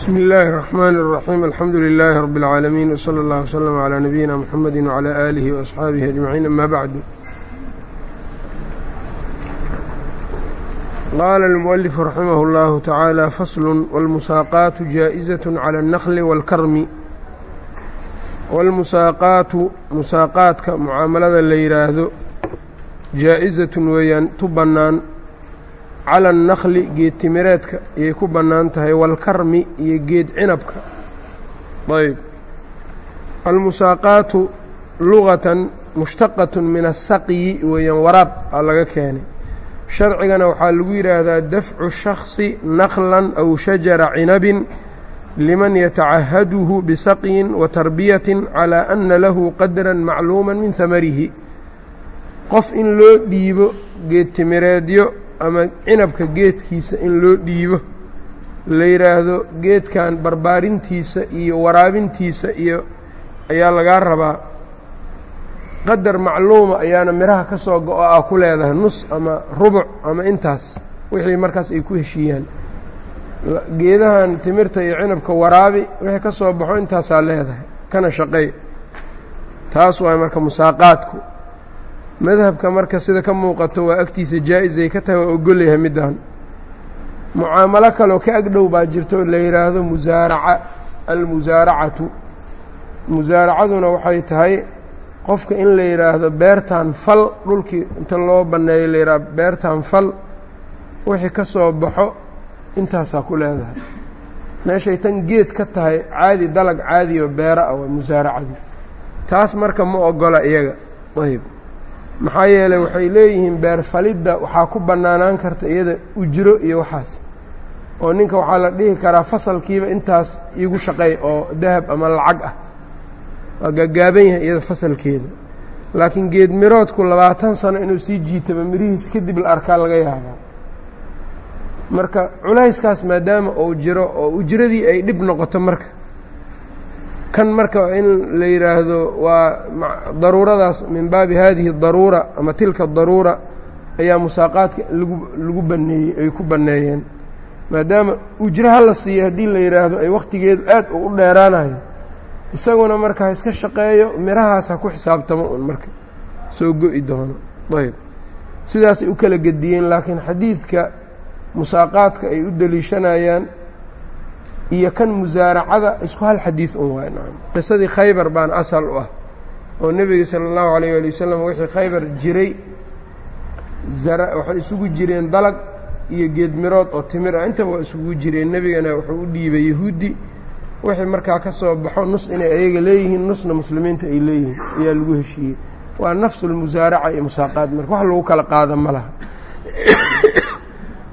bsmi اllahi الرحmn الرaxيim alxamdu لilaahi rb اlcaalamiin wslى اllah wslm عlى nabiyina mxamedi wعlى aalihi وaصxaabihi aجmaciin ama bacdu qaala اlmuؤlifu raximah اllahu tacaala faslu wاlmusaaqaatu jaaئizaة calى الnakli wاlkarmi wاlmusaaqaatu musaaqaadka mucaamalada la yidhaahdo jaa-izatun weeyaan tu bannaan cala annakli geed timireedka ayay ku bannaan tahay waalkarmi iyo geed cinabka. Ayb. Almusaaqaatu lugatan mushtaqatun min asaqyi weeyaan waraab aa laga keenay. Sharcigana waxaa lagu yidhaahdaa dafcu shakhsi naklan aw shajara cinabin liman yatacahaduhu bisaqyin wa tarbiyatin calaa anna lahu qadran macluuman min hamarihi qof in loo dhiibo geed timireedyo ama cinabka geedkiisa in loo dhiibo. La yidhaahdo geedkan barbaarintiisa iyo waraabintiisa iyo ayaa lagaa rabaa. Qadar macluuma ayaana midhaha ka soo go-o ah ku leedahay nus ama rubuc ama intaas wixii markaas ay ku heshiiyaan. Geedahan timirta iyo cinabka waraabi wixii ka soo baxo intaasaa leedahay kana shaqey taas waay marka musaaqaadku madhabka marka sida ka muuqato waa agtiisa jaa-isay ka tahay waa ogolyahay middan mucaamalo kaloo ka agdhow baa jirto la yidhaahdo musaaraca almusaaracatu. Musaaracaduna waxay tahay qofka in la yidhaahdo beertan fal dhulkii inta loo banneeyo la yidhahdo beertan fal wixii ka soo baxo intaasaa ku leedahay. Meeshay tan geed ka tahay caadi dalag caadiyo beera ah waa musaaracadii taas marka ma ogola iyaga. Ayb maxaa yeeley waxay leeyihiin beerfalidda waxaa ku bannaanaan karta iyada ujro iyo waxaas. oo ninka waxaa la dhihi karaa fasalkiiba intaas iigu shaqeey oo dahab ama lacag ah. Waa gaagaaban yahay iyada fasalkeeda. Laakiin geed miroodku labaatan sano inuu sii jiitaba mirihiisa kadib la arkaa laga yaabaa. Marka culayskaas maadaama uu jiro oo ujradii ay dhib noqoto marka kan marka in la yidhaahdo waa daruuradaas min baabi hadihi daruura ama tilka daruura ayaa musaaqaadka lagu lagu baneeyey ay ku banneeyeen maadaama ujro ha la siiyo haddii la yidhaahdo ay wakhtigeedu aad u u dheeraanayo isaguna marka ha iska shaqeeyo mirahaas ha ku xisaabtamo un marka. Soo go-i doono. Ayb sidaasay u kala gediyeen laakiin xadiidka musaaqaadka ay u deliishanayaan iyo kan musaaracada isku hal xadiid un waay qisadii khaybar baan asal u ah oo nebiga sala allahu alayh ali wasalam wixii khaybar jiray waxay isugu jireen dalag iyo geed mirood oo timir ah. Intaba waa isugu jireen nebigana wuxuu u dhiibay yahuudi. Wixii markaa ka soo baxo nus inay ayaga leeyihiin nusna muslimiinta ay leeyihiin ayaa lagu heshiiyey. Waa nafsu lmusaaraca iyo musaaqaad marka wax lagu kala qaada ma laha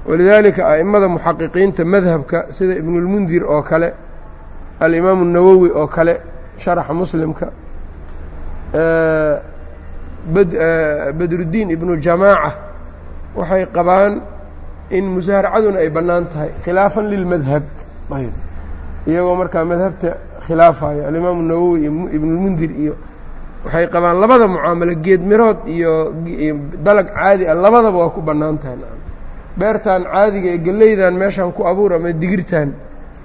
walidaalika a'immada muxaqiqiinta madhabka sida ibnulmundir oo kale alimaamu الnawowi oo kale sharaxa muslimka badruddiin ibnu jamaaca waxay qabaan in musaaracaduna ay bannaan tahay khilaafan lilmadhab iyagoo markaa madhabta khilaafayo alimaamu nawowi iyo ibnulmundir iyo waxay qabaan labada mucaamalo geed mirood iyo dalag caadi ah labadaba waa ku bannaan tahay beertan caadiga ee geleydan meeshaan ku abuur ama digirtan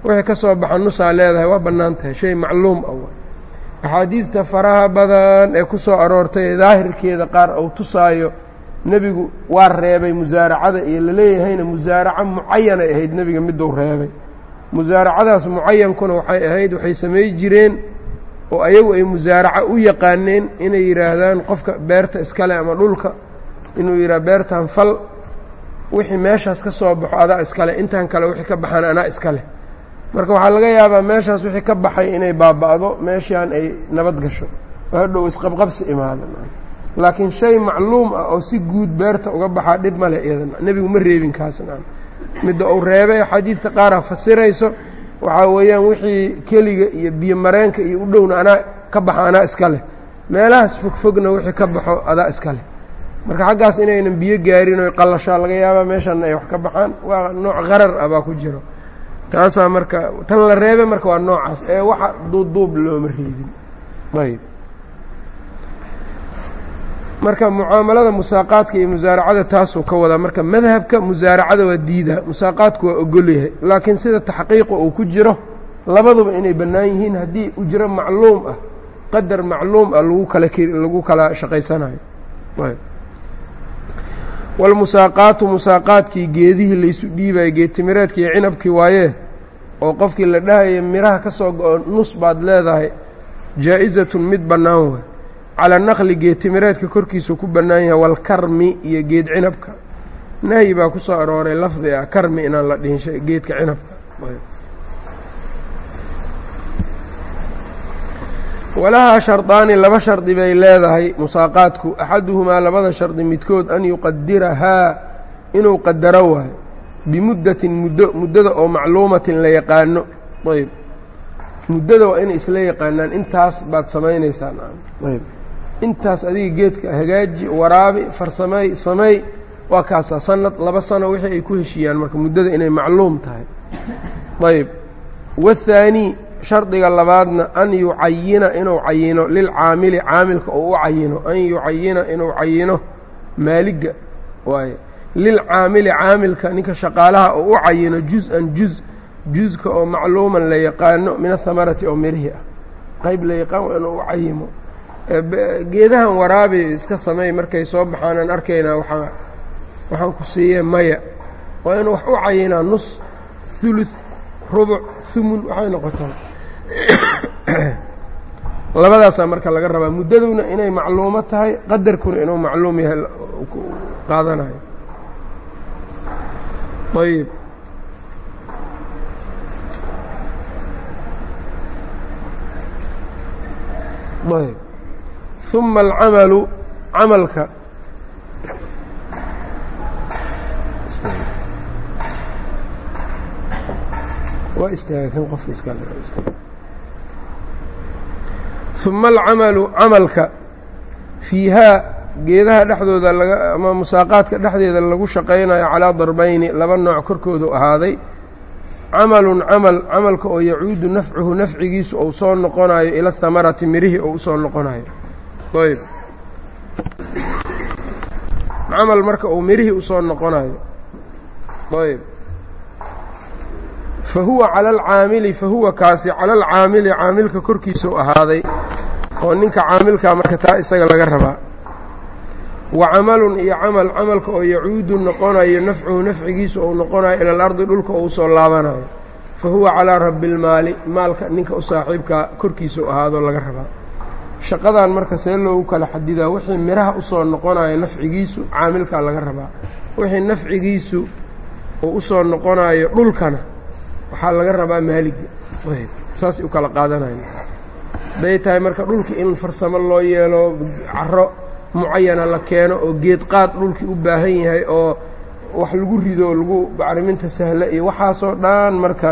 wixii ka soo baxa nusaa leedahay waa bannaan tahay shay macluum ah axaadiidta faraha badan ee ku soo aroortay daahirkeeda qaar uu tusaayo nebigu waa reebay musaaracada iyo laleeyahayna musaaraco mucayanay ahayd nebiga miduu reebay. Musaaracadaas mucayankuna waxay ahayd waxay samay jireen oo ayagu ay musaaraco u yaqaaneen inay yidhaahdaan qofka beerta iskale ama dhulka inuu yidhaha beertan fal wixii meeshaas ka soo baxo adaa iskale. Intan kale wixii ka baxaan anaa iskale. Marka waxaa laga yaabaa meeshaas wixii ka baxay inay baaba'do meeshaan ay nabad gasho. Oo hadhow isqabqabsi imaada laakiin shay macluum ah oo si guud beerta uga baxaa dhib male iyada nebigu ma reebin kaasna. Midda uu reebay xadiidka qaara fasirayso. Waxaa weeyaan wixii keliga iyo biyo mareenka iyo u dhowna anaa ka baxa anaa iska leh meelahaas fogfogna wixii ka baxo adaa iska leh marka xaggaas inaynan biyo gaarin oo qallashaa laga yaabaa meeshanna ay wax ka baxaan waa nooc qarar ah baa ku jiro. Taasaa marka tan la reebay marka waa noocaas ee waxa duubduub looma reebin ayb marka mucaamalada musaaqaadka iyo musaaracada taasuu ka wadaa. Marka madhabka musaaracada waa diida. Musaaqaadku waa ogolyahay laakiin sida taxqiiqa uu ku jiro labaduba inay bannaan yihiin haddii ujro macluum ah qadar macluum ah lagu kala lagu kala shaqaysanayo walmusaaqaatu musaaqaadkii geedihii laysu dhiibaya geedtimireedkii iyo cinabkii waayee oo qofkii la dhahaya midhaha ka soo go-o nus baad leedahay jaa-isatun mid bannaan waay cala naqli geedtimireedka korkiisu ku bannaan yahay walkarmi iyo geed cinabka nahyi baa ku soo arooray lafdi ah karmi inaan la dhihin geedka cinabka walahaa shardaani laba shardi bay leedahay musaaqaadku. Axaduhumaa labada shardi midkood an yuqadirahaa inuu qadaro waayo. Bimuddatin muddo muddada oo macluumatin la yaqaano. Ayb. Muddada waa inay isla yaqaanaan. Intaas baad samaynaysaan ayb. Intaas adiga geedka hagaaji waraabi farsamey samey waa kaasaa sanad laba sano wixii ay ku heshiiyaan. Marka muddada inay macluum tahay. Ayb. Waathaanii shardiga labaadna an yucayina inuu cayino lilcaamili caamilka oo u cayino an yucayina inuu cayino maaligga waaye. Lilcaamili caamilka ninka shaqaalaha oo u cayino juz-an juz juzka oo macluuman la yaqaano min ahamarati oo mirihi ah. Qayb la yaqaan waa inuu u cayimo geedahan waraabi iska sameey markay soo baxaanaan arkaynaa waaa waxaan ku siiyee maya. Waa inuu wax u cayinaa nus hulud rubuc humun waxay noqotaa labadaasaa marka laga rabaa. Muddaduna inay macluumo tahay qadarkuna inuu macluum yahay qaadanayo. Ayb ayb ثuma alcamalu camalka. Waa istaaga kan qofka iska uma alcamalu camalka fiihaa geedaha dhexdooda ama musaaqaadka dhexdeeda lagu shaqaynayo calaa darbayni laba nooc korkoodu ahaaday. Camalun camal camalka oo yacuudu nafcuhu nafcigiisu ou soo noqonayo ila hamarati mirihii ou u soo noqonayo ayb. Camal marka uu mirihii u soo noqonayo ayb. Fa huwa cala alcaamili fa huwa kaasi cala alcaamili caamilka korkiisau ahaaday oo ninka caamilkaa marka taa isaga laga rabaa wa camalun iyo camal camalka oo yacuudu noqonayo nafcuhu nafcigiisu ou noqonayo ila alardi dhulka ou u soo laabanayo fa huwa calaa rabbi lmaali maalka ninka u saaxiibkaa korkiisau ahaadoo laga rabaa shaqadan marka see loogu kala xadidaa wixii midhaha u soo noqonayo nafcigiisu caamilkaa laga rabaa wixii nafcigiisu uu u soo noqonayo dhulkana waxaa laga rabaa maaliga saasay u kala qaadanayan hadday tahay marka dhulka in farsamo loo yeelo caro mucayana la keeno oo geed qaad dhulkii u baahan yahay oo wax lagu rido lagu bacriminta sahla iyo waxaasoo dhan marka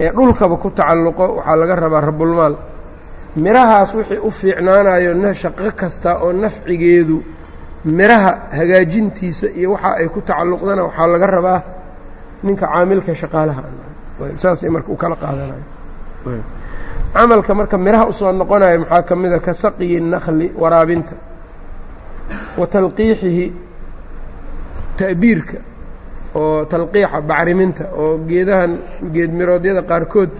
ee dhulkaba ku tacalluqo waxaa laga rabaa rabulmaal midhahaas wixii u fiicnaanayo shaqo kasta oo nafcigeedu midhaha hagaajintiisa iyo waxa ay ku tacalluqdana waxaa laga rabaa ninka caamilka shaqaalaha. Saasay marka u kala qaadanayo camalka marka midhaha u soo noqonayo maxaa ka mida ka saqiyi nakli waraabinta wa talqiixihi ta'biirka oo talqiixa bacriminta oo geedahan geed miroodyada qaarkood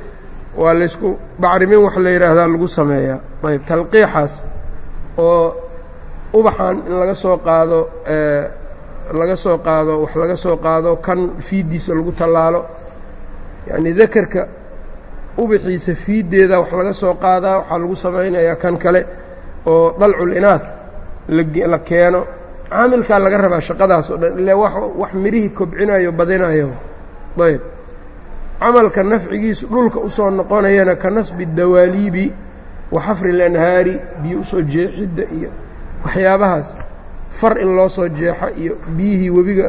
waa laysku bacrimin wax la yidhaahdaa lagu sameeyaa. Ayb talqiixaas oo ubaxan in laga soo qaado laga soo qaado wax laga soo qaado kan fiiddiisa lagu tallaalo. Yacnii dakarka ubaxiisa fiiddeeda wax laga soo qaadaa waxaa lagu samaynayaa kan kale oo dalcul inaad la keeno. Caamilkaa laga rabaa shaqadaas oo dhan ile wax midhihii kobcinayo badinayo ayb. Camalka nafcigiisu dhulka u soo noqonayana ka nasbi dawaaliibi wa xafri lanhaari biyo u soo jeexidda iyo waxyaabahaas. Far in loo soo jeexo iyo biyihii webiga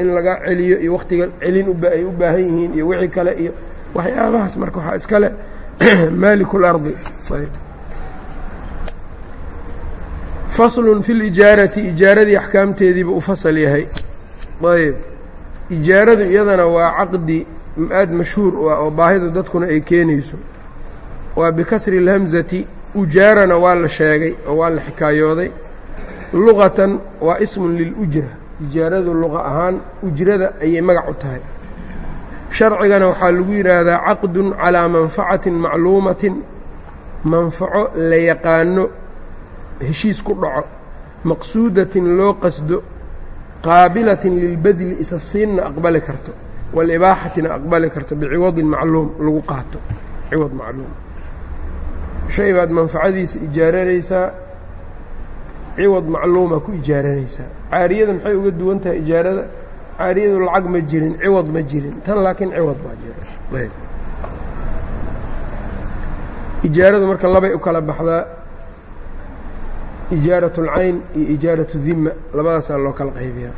in laga celiyo iyo wakhtiga celin ay u baahan yihiin iyo wixii kale iyo waxyaabahaas marka waxaa iskale maaliku اlardi faslun fi lijaarati ijaaradii axkaamteediiba u fasal yahay. Ayb. Ijaaradu iyadana waa caqdi aad mashhuur u ah oo baahida dadkuna ay keenayso. Waa bikasri اlhamzati ujaarana waa la sheegay oo waa la xikaayooday. Luqatan waa ismun lilujra ijaaradu luqa ahaan ujrada ayay magac u tahay sharcigana waxaa lagu yidhaahdaa caqdun calaa manfacatin macluumatin. Manfaco la yaqaano heshiis ku dhaco. Maqsuudatin loo qasdo qaabilatin lilbadli isa siinna aqbali karto. Walibaaxatina aqbali karto biciwadin macluum lagu qaato ciwad macluum. Shay baad manfacadiisa ijaaranaysaa ciwad macluuma ku ijaaranaysaa caariyada maxay uga duwan tahay ijaarada caariyadu lacag ma jirin ciwad ma jirin tan laakiin ciwad baa jira ijaaradu marka labay u kala baxdaa ijaarat اlcayn iyo ijaarat dima labadaasaa loo kala qaybiyaa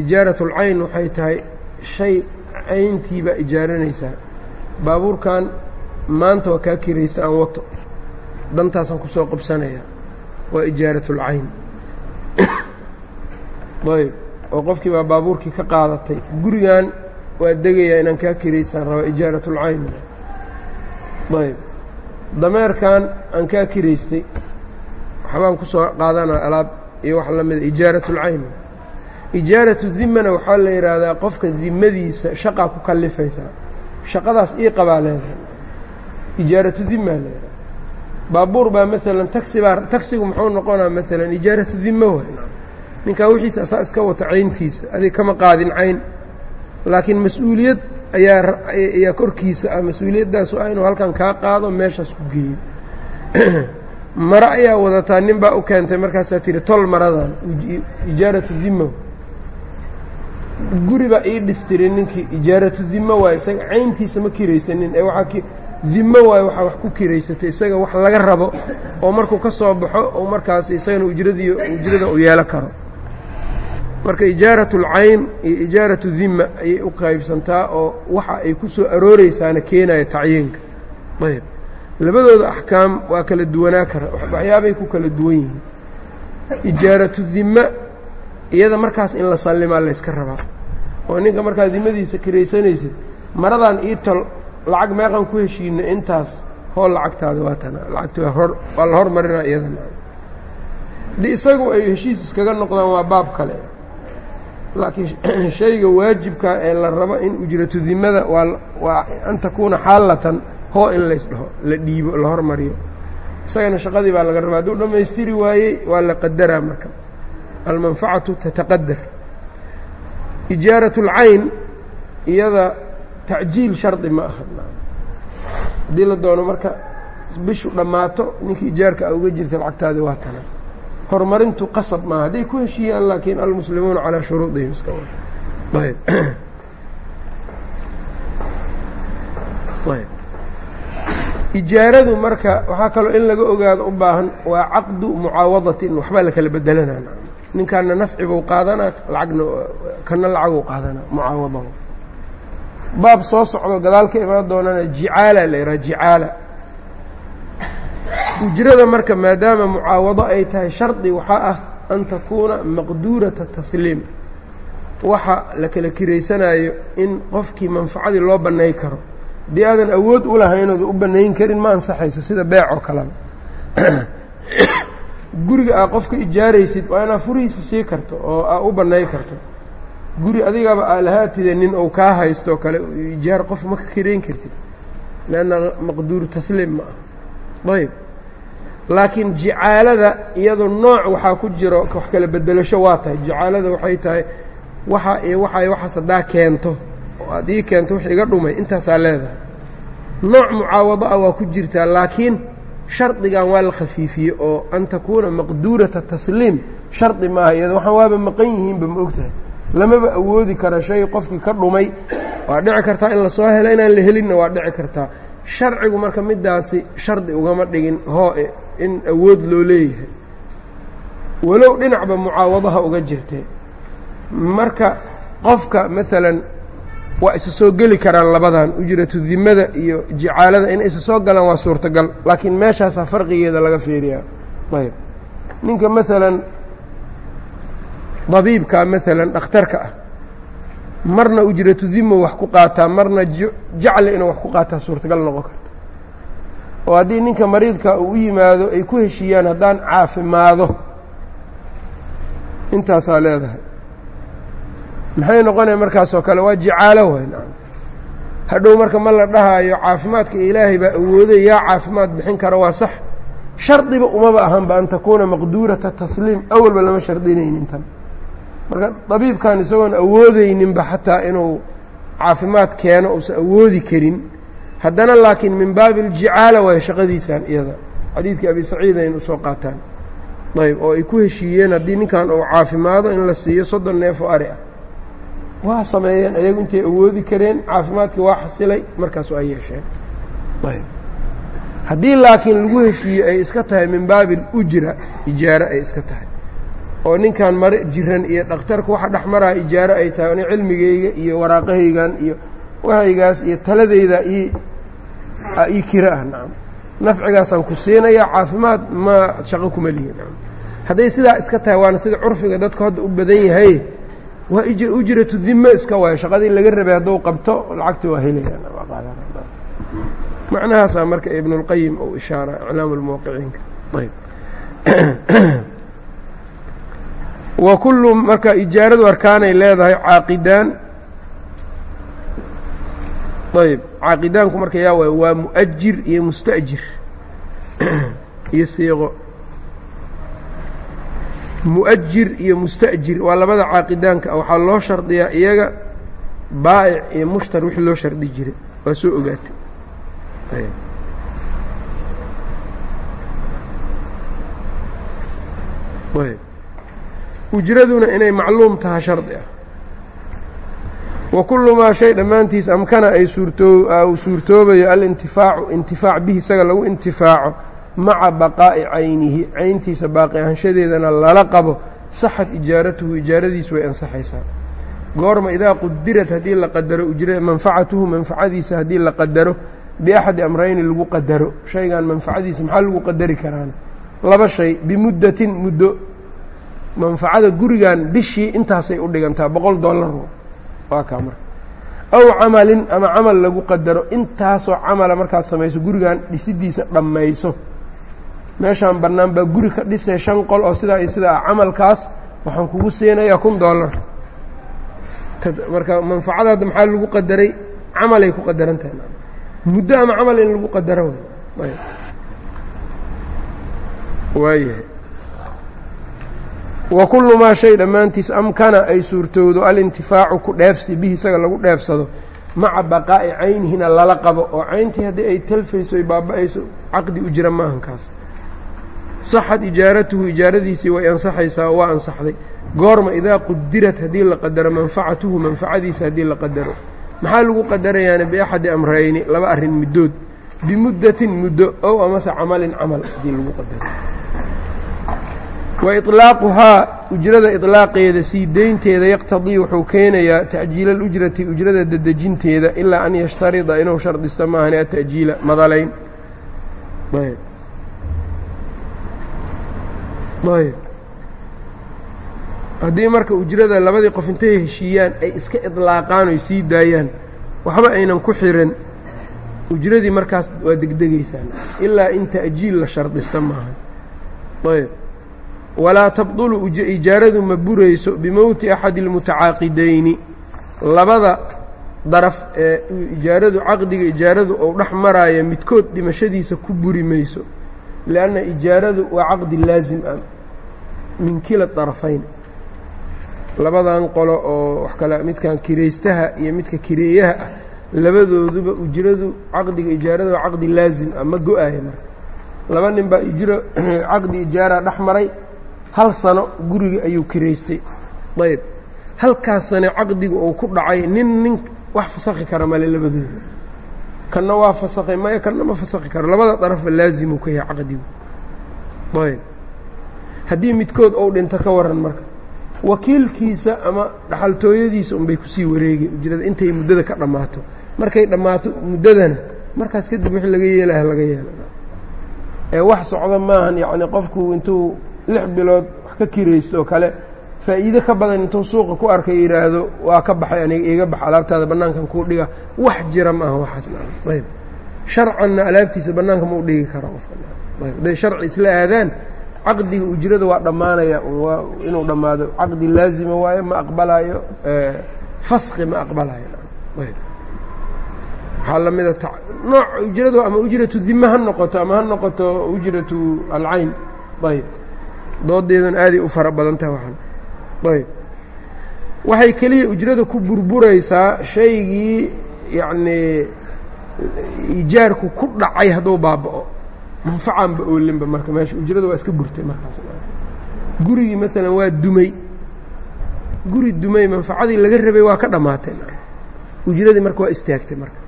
ijaarat اlcayn waxay tahay shay cayntiibaa ijaaranaysaa baabuurkan maanta waa kaa kiraysa aan wato dantaasaan ku soo qabsanaya waa ijaarat اlcayn ayb oo qofkii baa baabuurkii ka qaadatay gurigan waa degayaa inaan kaa kiraysaan raba ijaarat اlcayn ayb. Dameerkan aan kaa kiraystay waxbaan ku soo qaadanaa alaab iyo wax la mida ijaarat اlcayn ijaaratu dimana waxaa la yidhaahdaa qofka dimadiisa shaqaa ku kallifaysaa shaqadaas ii qabaa leedahay ijaaratu dima la yidhahda baabuur baa maalan taxi baa taxigu muxuu noqonaa maalan ijaaratu dima waay ninkaa wixiisa asaa iska wata cayntiisa adig kama qaadin cayn. Laakiin mas'uuliyad ayaa ayaa korkiisa ah. Mas'uuliyaddaas ah inuu halkan kaa qaado meeshaas ku geeyo. Maro ayaa wadataa nin baa u keentay markaasaa tihi tol maradan ijaaratu dima guri baa ii dhistiri ninkii ijaaratu dimo waay isaga cayntiisa ma kiraysanin. Ee waaa dimo waay waxaa wax ku kiraysatay isaga wax laga rabo. Oo markuu ka soo baxo oo markaas isagana ujradii ujrada u yeelo karo marka ijaaratu اlcayn iyo ijaaratu dima ayay u qaybsantaa oo waxa ay ku soo arooreysaana keenaya tacyiinka. Ayb labadooda axkaam waa kala duwanaa kara. Waxyaabay ku kala duwan yihiin. Ijaaratu dima iyada markaas in la sallimaa layska rabaa. Oo ninka markaad dimadiisa kiraysanaysid maradan ii tol lacag meeqan ku heshiina intaas hool lacagtaada waa tana. Lacagta waa la hormarinaa iyadana. Haddii isagu ay heshiis iskaga noqdaan waa baab kale laakiin shayga waajibka ee la rabo in ujratu dimada waa an takuuna xaalatan hoo in laysdhaho la dhiibo la hormariyo. Isagana shaqadii baa laga rabaa. Hadduu dhammaystiri waayey waa la qadaraa marka. Almanfacatu tataqadar ijaaratu اlcayn iyada tacjiil shardi ma aha. Haddii la doono marka bishu dhammaato ninkii ijaarka a uga jirta lacagtaadi waa tana horumarintu qasab maaha hadday ku heshiiyaan laakiin almuslimuuna calaa shuruudihim iska ayb. Ayb. Ijaaradu marka waxaa kaloo in laga ogaado u baahan waa caqdu mucaawadatin waxbaa la kala bedelanaa. Ninkaana nafci buu qaadanaa lacagna kana lacaguu qaadanaa mucaawadahu. Baab soo socdo gadaal ka imaan doonana jicaala la yidhaha jicaala ujrada marka maadaama mucaawado ay tahay shardi waxaa ah an takuuna maqduurata tasliim. Waxa la kala kiraysanaayo in qofkii manfacadii loo bannay karo haddii aadan awood u lahaynooda u bannayn karin ma ansaxayso sida beec oo kaleba guriga aa qofka ijaaraysid waa inaad furihiisa sii karto oo aa u bannay karto. Guri adigaba aa lahaatide nin ou kaa haysto kale ijaar qof ma ka kirayn kartid. Leanna maqduuru tasliim ma ah. Ayb laakiin jicaalada iyado nooc waxaa ku jiro wax kala bedelasho waa tahay. Jicaalada waxay tahay waxa iyo waxay waxaas haddaa keento oo aad keento wax iga dhumay intaasaa leedahay. Nooc mucaawado ah waa ku jirtaa laakiin shardigan waa la khafiifiyey oo an takuuna maqduurata tasliim. Shardi maaha iyado waxaan waaba maqan yihiinba ma ogtahay. Lamaba awoodi kara shay qofkii ka dhumay waa dhici kartaa in la soo helo inaan la helinna waa dhici kartaa. Sharcigu marka midaasi shardi ugama dhigin hoo-e in awood loo leeyahay. Walow dhinacba mucaawadaha uga jirtee marka qofka maalan waa isa soo geli karaan labadan ujratu dimada iyo jicaalada inay isa soo galaan waa suurtagal laakiin meeshaasaa farqigeeda laga fiiriyaa. Ayb ninka maalan dabiibka maalan dhakhtarka ah marna ujratu dimo wax ku qaataa marna jacli inuu wax ku qaataa suurtagal noqon karta oo haddii ninka mariidka uu u yimaado ay ku heshiiyaan haddaan caafimaado. Intaasaa leedahay. Maxay noqonaya markaasoo kale waa jicaalo nacam hadhow marka ma la dhahaayo caafimaadka ilaahay baa awooday yaa caafimaad bixin kara waa sax. Shardiba umaba ahanba an takuuna maqduurata tasliim awalba lama shardinaynin tan. Marka dabiibkan isagoon awoodeyninba xataa inuu caafimaad keeno uusan awoodi karin haddana laakiin min baabi aljicaala waay shaqadiisaan iyada. Xadiidkii abi saciid aynu u soo qaataan. Ayb oo ay ku heshiiyeen haddii ninkan uu caafimaado in la siiyo soddon neef oo ari ah. Waa sameeyeen ayagu intay awoodi kareen caafimaadkii waa xasilay markaasu ay yeesheen. Ayb haddii laakiin lagu heshiiyo ay iska tahay min baabi alujra ijaaro ay iska tahay. Oo ninkan mare jiran iyo dhakhtarku waxa dhex maraa ijaaro ay tahay ani cilmigayga iyo waraaqahaygan iyo waxaygaas iyo taladayda ii kiro ah nacam nafcigaasaan ku siinaya caafimaad ma shaqo kuma lihi. Nacam hadday sidaa iska tahay waana sida curfiga dadka hadda u badan yahay. Waa ujratu dime iska waayo. Shaqadii laga rabay hadduu qabto lacagti waa helayamacnahaasaa marka ibnulqayim uu ishaara iclaam lmuwaqiciinka ayb. Wa kullu marka ijaaradu arkaanay leedahay caaqidaan ayb caaqidaanku marka yaa waay waa mu'ajir iyo musta'jir. Iyo siiqo mu'ajir iyo musta'jir waa labada caaqidaanka waxaa loo shardiyaa iyaga baa'ic iyo mushtar wixii loo shardi jiray. Waa soo ogaatay. Ujraduna inay macluum taha shardi ah wa kullu maa shay dhammaantiis amkana ay suurtoo uu suurtoobayo alintifaacu intifaac bihi isaga lagu intifaaco maca baqaa'i caynihi. Cayntiisa baaqi ahanshadeedana lala qabo. Saxad ijaaratuhu ijaaradiisu way ansaxaysaa. Goorma idaa qudirat haddii la qadaro ujra manfacatuhu manfacadiisa haddii la qadaro biaxadi amrayni lagu qadaro. Shaygan manfacadiisa maxaa lagu qadari karaan? Laba shay bimuddatin muddo. Manfacada gurigan bishii intaasay u dhigantaa boqol dollar waa kaa marka. Aw camalin ama camal lagu qadaro intaasoo camala markaad samayso gurigan dhisidiisa dhammayso. Meeshaan bannaan baa guri ka dhisay shan qol oo sidaa iyo sidaa camalkaas waxaan kugu siinayaa kun dollar. Marka manfacada hadda maxaa lagu qadaray? Camalay ku qadaran tahay. Muddo ama camal in lagu qadaro waayahay wa kullu maa shay dhammaantiis amkana ay suurtowdo alintifaacu ku dheefsi bihi isaga lagu dheefsado maca baqaa'i caynihina lala qabo oo cayntii haddii ay talfayso ay baaba-ayso caqdi u jira maahankaas saxad ijaaratuhu ijaaradiisii way ansaxaysaa oo waa ansaxday. Goorma idaa qudirat haddii la qadaro manfacatuhu manfacadiisa haddii la qadaro. Maxaa lagu qadarayaana biaxadi amrayni laba arrin middood. Bimuddatin muddo ow amase camalin camal haddii lagu qadaro wa iطlaaquhaa ujrada iطlaaqeeda sii deynteeda yaqtadii wuxuu keenayaa tacjiila alujrati ujrada dedejinteeda ilaa an yashtarida inuu shardisto maahane ata'jiila madalayn. Haddii marka ujrada labadii qof intay heshiiyaan ay iska idlaaqaan oy sii daayaan waxba aynan ku xiran ujradii markaas waa degdegaysaan ilaa in ta'jiil la shardista maaha ayb walaa tabdulu ijaaradu ma burayso bimowti axadi اlmutacaaqidayni labada daraf ee ijaaradu caqdiga ijaaradu ou dhex maraaya midkood dhimashadiisa ku buri mayso lianna ijaaradu waa caqdi laasim ah min kila darafayn. Labadan qolo oo wax kale midkan kiraystaha iyo midka kireeyaha ah labadooduba ujradu caqdiga ijaarada waa caqdi laasim ah ma go'aya marka. Laba nin baa ijro caqdi ijaara dhex maray hal sano guriga ayuu kiraystay ayb halkaas sane caqdiga uu ku dhacay nin nin wax fasakhi kara male labadooda kanna waa fasakhay maya kanna ma fasakhi karo. Labada darafba laazimuu ka yahay caqdigu. Ayb haddii midkood ou dhinto ka waran marka wakiilkiisa ama dhaxaltooyadiisa unbay ku sii wareegay ujrada intay muddada ka dhammaato. Markay dhammaato muddadana markaas kadib wixii laga yeelaha laga yeela ee wax socda maahan yacni qofku intuu lix bilood wax ka kiraysto oo kale faa'iide ka badan intuu suuqa ku arkay yidhaahdo waa ka baxay aniga iiga bax alaabtaada bannaankan kuu dhiga wax jira maaha waxaasna ayb sharcanna alaabtiisa bannaanka ma u dhigi karo qofkaayb hadday sharci isla aadaan caqdiga ujrada waa dhammaanaya inuu dhammaado caqdi laazima waayo ma aqbalaayo faski ma aqbalayo ayb waxaa la mida nooc ujradu ama ujratu dime ha noqoto ama ha noqoto ujratu alcayn ayb doodeeduna aaday u fara badan taha waxaan. Ayb waxay keliya ujrada ku burburaysaa shaygii yacnii ijaarku ku dhacay hadduu baaba'o. Manfacaanba oolinba marka meesha ujrada waa iska burtay markaas. Gurigii maalan waa dumay. Guri dumay manfacadii laga rabay waa ka dhammaatay ujradii marka waa istaagtay marka.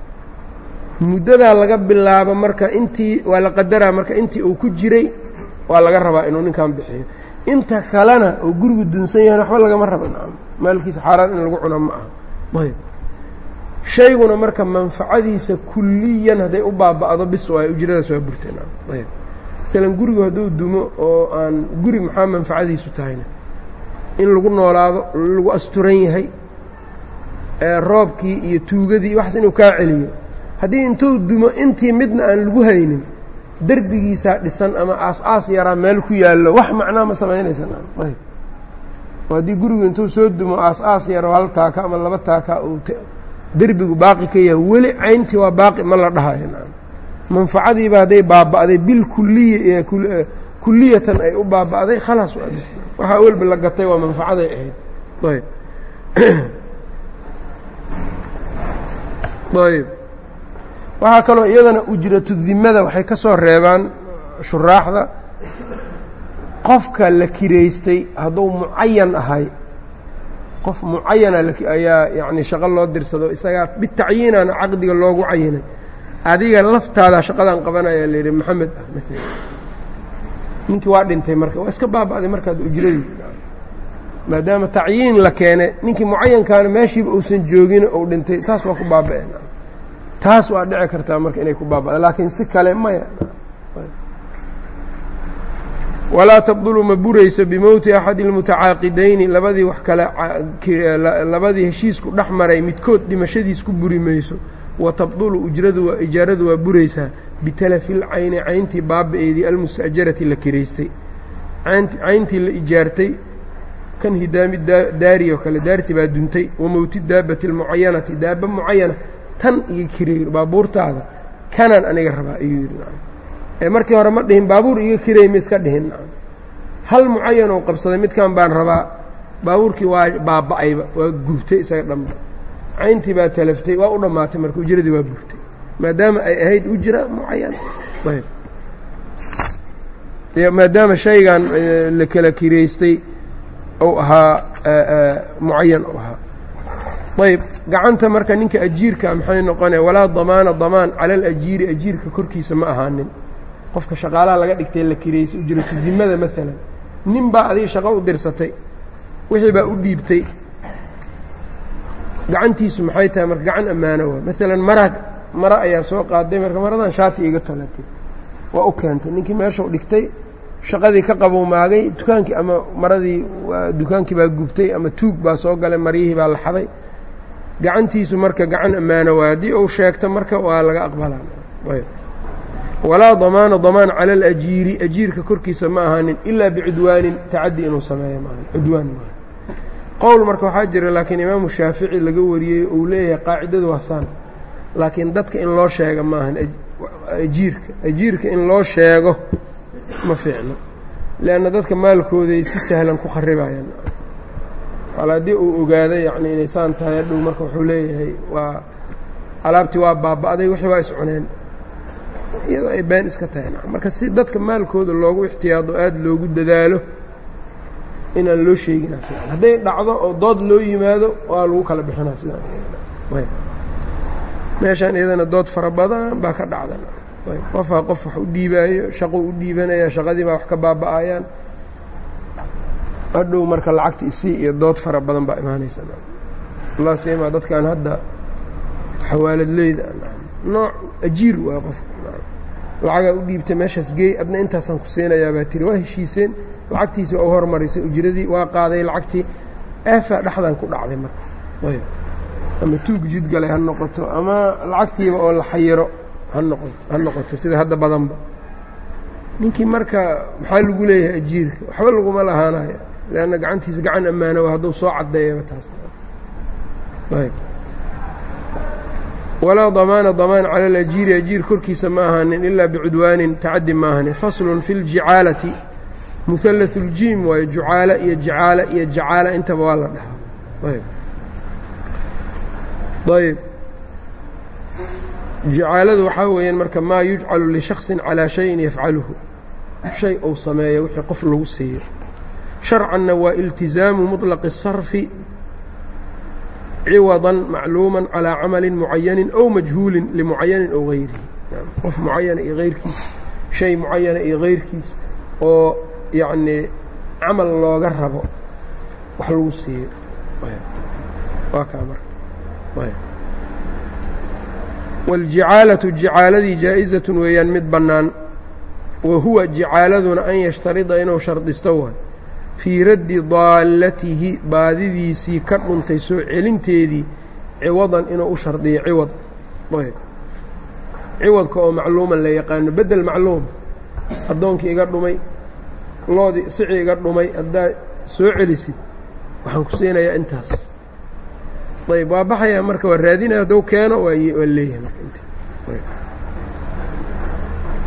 Muddadaa laga bilaabo marka intii waa la qadaraa marka intii uu ku jiray waa laga rabaa inuu ninkan bixiyo. Inta kalena oo gurigu dunsan yahan waxba lagama raba. Maalkiisa xaaraan in lagu cuno ma aha. Ayb shayguna marka manfacadiisa kuliyan hadday u baaba'do bis waay ujradaas waa burteen ayb maalan gurigu hadduu dumo oo aan guri maxaa manfacadiisu tahayna? In lagu noolaado lagu asturan yahay roobkii iyo tuugadii waxaas inuu kaa celiyo. Haddii intuu dumo intii midna aan lagu haynin derbigiisaa dhisan ama aas-aas yaraa meel ku yaallo. Wax macnaa ma samaynaysan ayb haddii gurigu intuu soo dumo aas-aas yaro hal taaka ama laba taaka uu derbigu baaqi ka yahay. Weli cayntii waa baaqi ma la dhahayo manfacadiiba hadday baaba'day bil kuliya kuliyatan ay u baaba'day khalaas waa bis waxaa welba la gatay waa manfacaday ahayd. Ayb ayb waxaa kaloo iyadana ujratu dimada waxay ka soo reebaan shuraaxda. Qofka la kiraystay hadduu mucayan ahay qof mucayana ayaa yacni shaqo loo dirsado isagaa bitacyiinana caqdiga loogu cayinay adiga laftaadaa shaqadan qabanaya la yidhi maxamed ah maala ninkii waa dhintay marka waa iska baaba'day markaad ujradii maadaama tacyiin la keenay ninkii mucayankaana meeshiiba uusan joogin ou dhintay saas waa ku baaba'een taas waa dhici kartaa marka inay ku baaba'da laakiin si kale maya. Walaa tabdulu ma burayso bimowti axadi اlmutacaaqidayni labadii wax kale labadii heshiisku dhex maray midkood dhimashadiis ku buri mayso. Wa tabdulu ujradu waa ijaaradu waa buraysaa bitalafi lcayni cayntii baaba'eedii almusta'jarati la kiraystay. Cayntii la ijaartay kan hidaami daari oo kale daartii baa duntay. Wa mowti daabati اlmucayanati daaba mucayana tan iga kireey baabuurtaada kanaan aniga rabaa ayuu yidhi ee markii hore ma dhihin baabuur iga kireey ma iska dhihin hal mucayan oo qabsaday midkan baan rabaa baabuurkii waa baaba'ayba waa gubtay isaga dhanba cayntii baa talaftay waa u dhammaatay marka ujradii waa burtay maadaama ay ahayd ujra mucayan maadaama shaygan la kala kiraystay ou ahaa mucayan u ahaa ayb gacanta marka ninka ajiirka maxay noqonaya walaa damaana damaan cala alajiiri ajiirka korkiisa ma ahaanin. Qofka shaqaalaha laga dhigtay la kiraysay ujratu dimada maalan nin baa adiga shaqo u dirsatay wixii baa u dhiibtay. Gacantiisu maxay tahay? Marka gacan ammaano waa. Maalan mara mara ayaa soo qaaday marka maradan shaati iga tolatay. Waa u keentay ninkii meeshau dhigtay shaqadii ka qabowmaagay dukaankii ama maradii dukaankii baa gubtay ama tuug baa soo galay maryihii baa la gacantiisu marka gacan ammaano waa haddii uu sheegto marka waa laga aqbalaa walaa damaana damaan cala alajiiri ajiirka korkiisa ma ahaanin ilaa bicudwaanin tacaddi inuu sameeyo maaha cudwaan maaha qowl marka waxaa jira laakiin imaamu shaafici laga wariyey uu leeyahay qaacidadu waa saan. Laakiin dadka in loo sheega maahan ajiirka ajiirka in loo sheego ma fiicno leanna dadka maalkooday si sahlan ku kharibayaan al haddii uu ogaado yacni inay tahay hadhow marka wuxuu leeyahay waa alaabtii waa baaba'day wixii waa iscuneen. Iyadoo ay been iska tahay. Marka si dadka maalkooda loogu ixtiyaado aada loogu dadaalo inaan loo sheegina fiican hadday dhacdo oo dood loo yimaado waa lagu kala bixinaa sidaa meeshaan iyadana dood fara badan baa ka dhacda. Qofaa qof wax u dhiibaayo shaqo u dhiibanaya shaqadii baa wax ka baaba'ayaan hadhow marka lacagta isii iyo dood fara badan baa imaanaysa allah siimaa dadkan hadda xawaaladleyda nooc ajiir waa qof lacagaa u dhiibtay meeshaas geey adna intaasaan ku siinayaa baa tiri waa heshiiseen? Lacagtiisi waa u hormarisay ujradii waa qaaday lacagtii aafaa dhexdan ku dhacday marka. Ama tuug jidgalay ha noqoto ama lacagtiiba oo la xayiro ha noqo ha noqoto sida hadda badanba. Ninkii marka maxaa lagu leeyahay ajiirka? Waxba laguma lahaanaya leanna gacantiisa gacan ammaano hadduu soo caddeeyaba taas walaa damaana damaan cala alajiiri ajiir korkiisa ma ahaanin ilaa bicudwaanin tacadi ma ahaanin faslun fi ljicaalati muhallathu ljiim waayo jucaala iyo jicaala iyo jacaala intaba waa la dhahaa ayb ayb jicaaladu waxaa weeyaan marka maa yujcalu lishaksin calaa shayin yafcaluhu shay uu sameeyo wixii qof lagu siiyo sharcanna waa iltizaamu muطlaqi الsarfi ciwadan macluuma calىa camalin mucayanin ow majhuulin limucayanin ow gayrihi qof mucayana iyo hayrkiis shay mucayana iyo hayrkiis oo yacnii camal looga rabo wax lagu siiyo waa kaa marka waاljicaalatu jicaaladii jaaئizatun weeyaan mid bannaan wa huwa jicaaladuna an yashtarida inuu shardisto waay fii raddi daallatihi baadidiisii ka dhuntay soo celinteedii ciwadan inuu u shardiyo ciwad. Ayb. Ciwadka oo macluuman la yaqaano bedel macluum. Addoonkii iga dhumay loodii sicii iga dhumay haddaad soo celisid waxaan ku siinayaa intaas. Ayb waa baxayaa marka waa raadinaya hadduu keeno waa leeyahay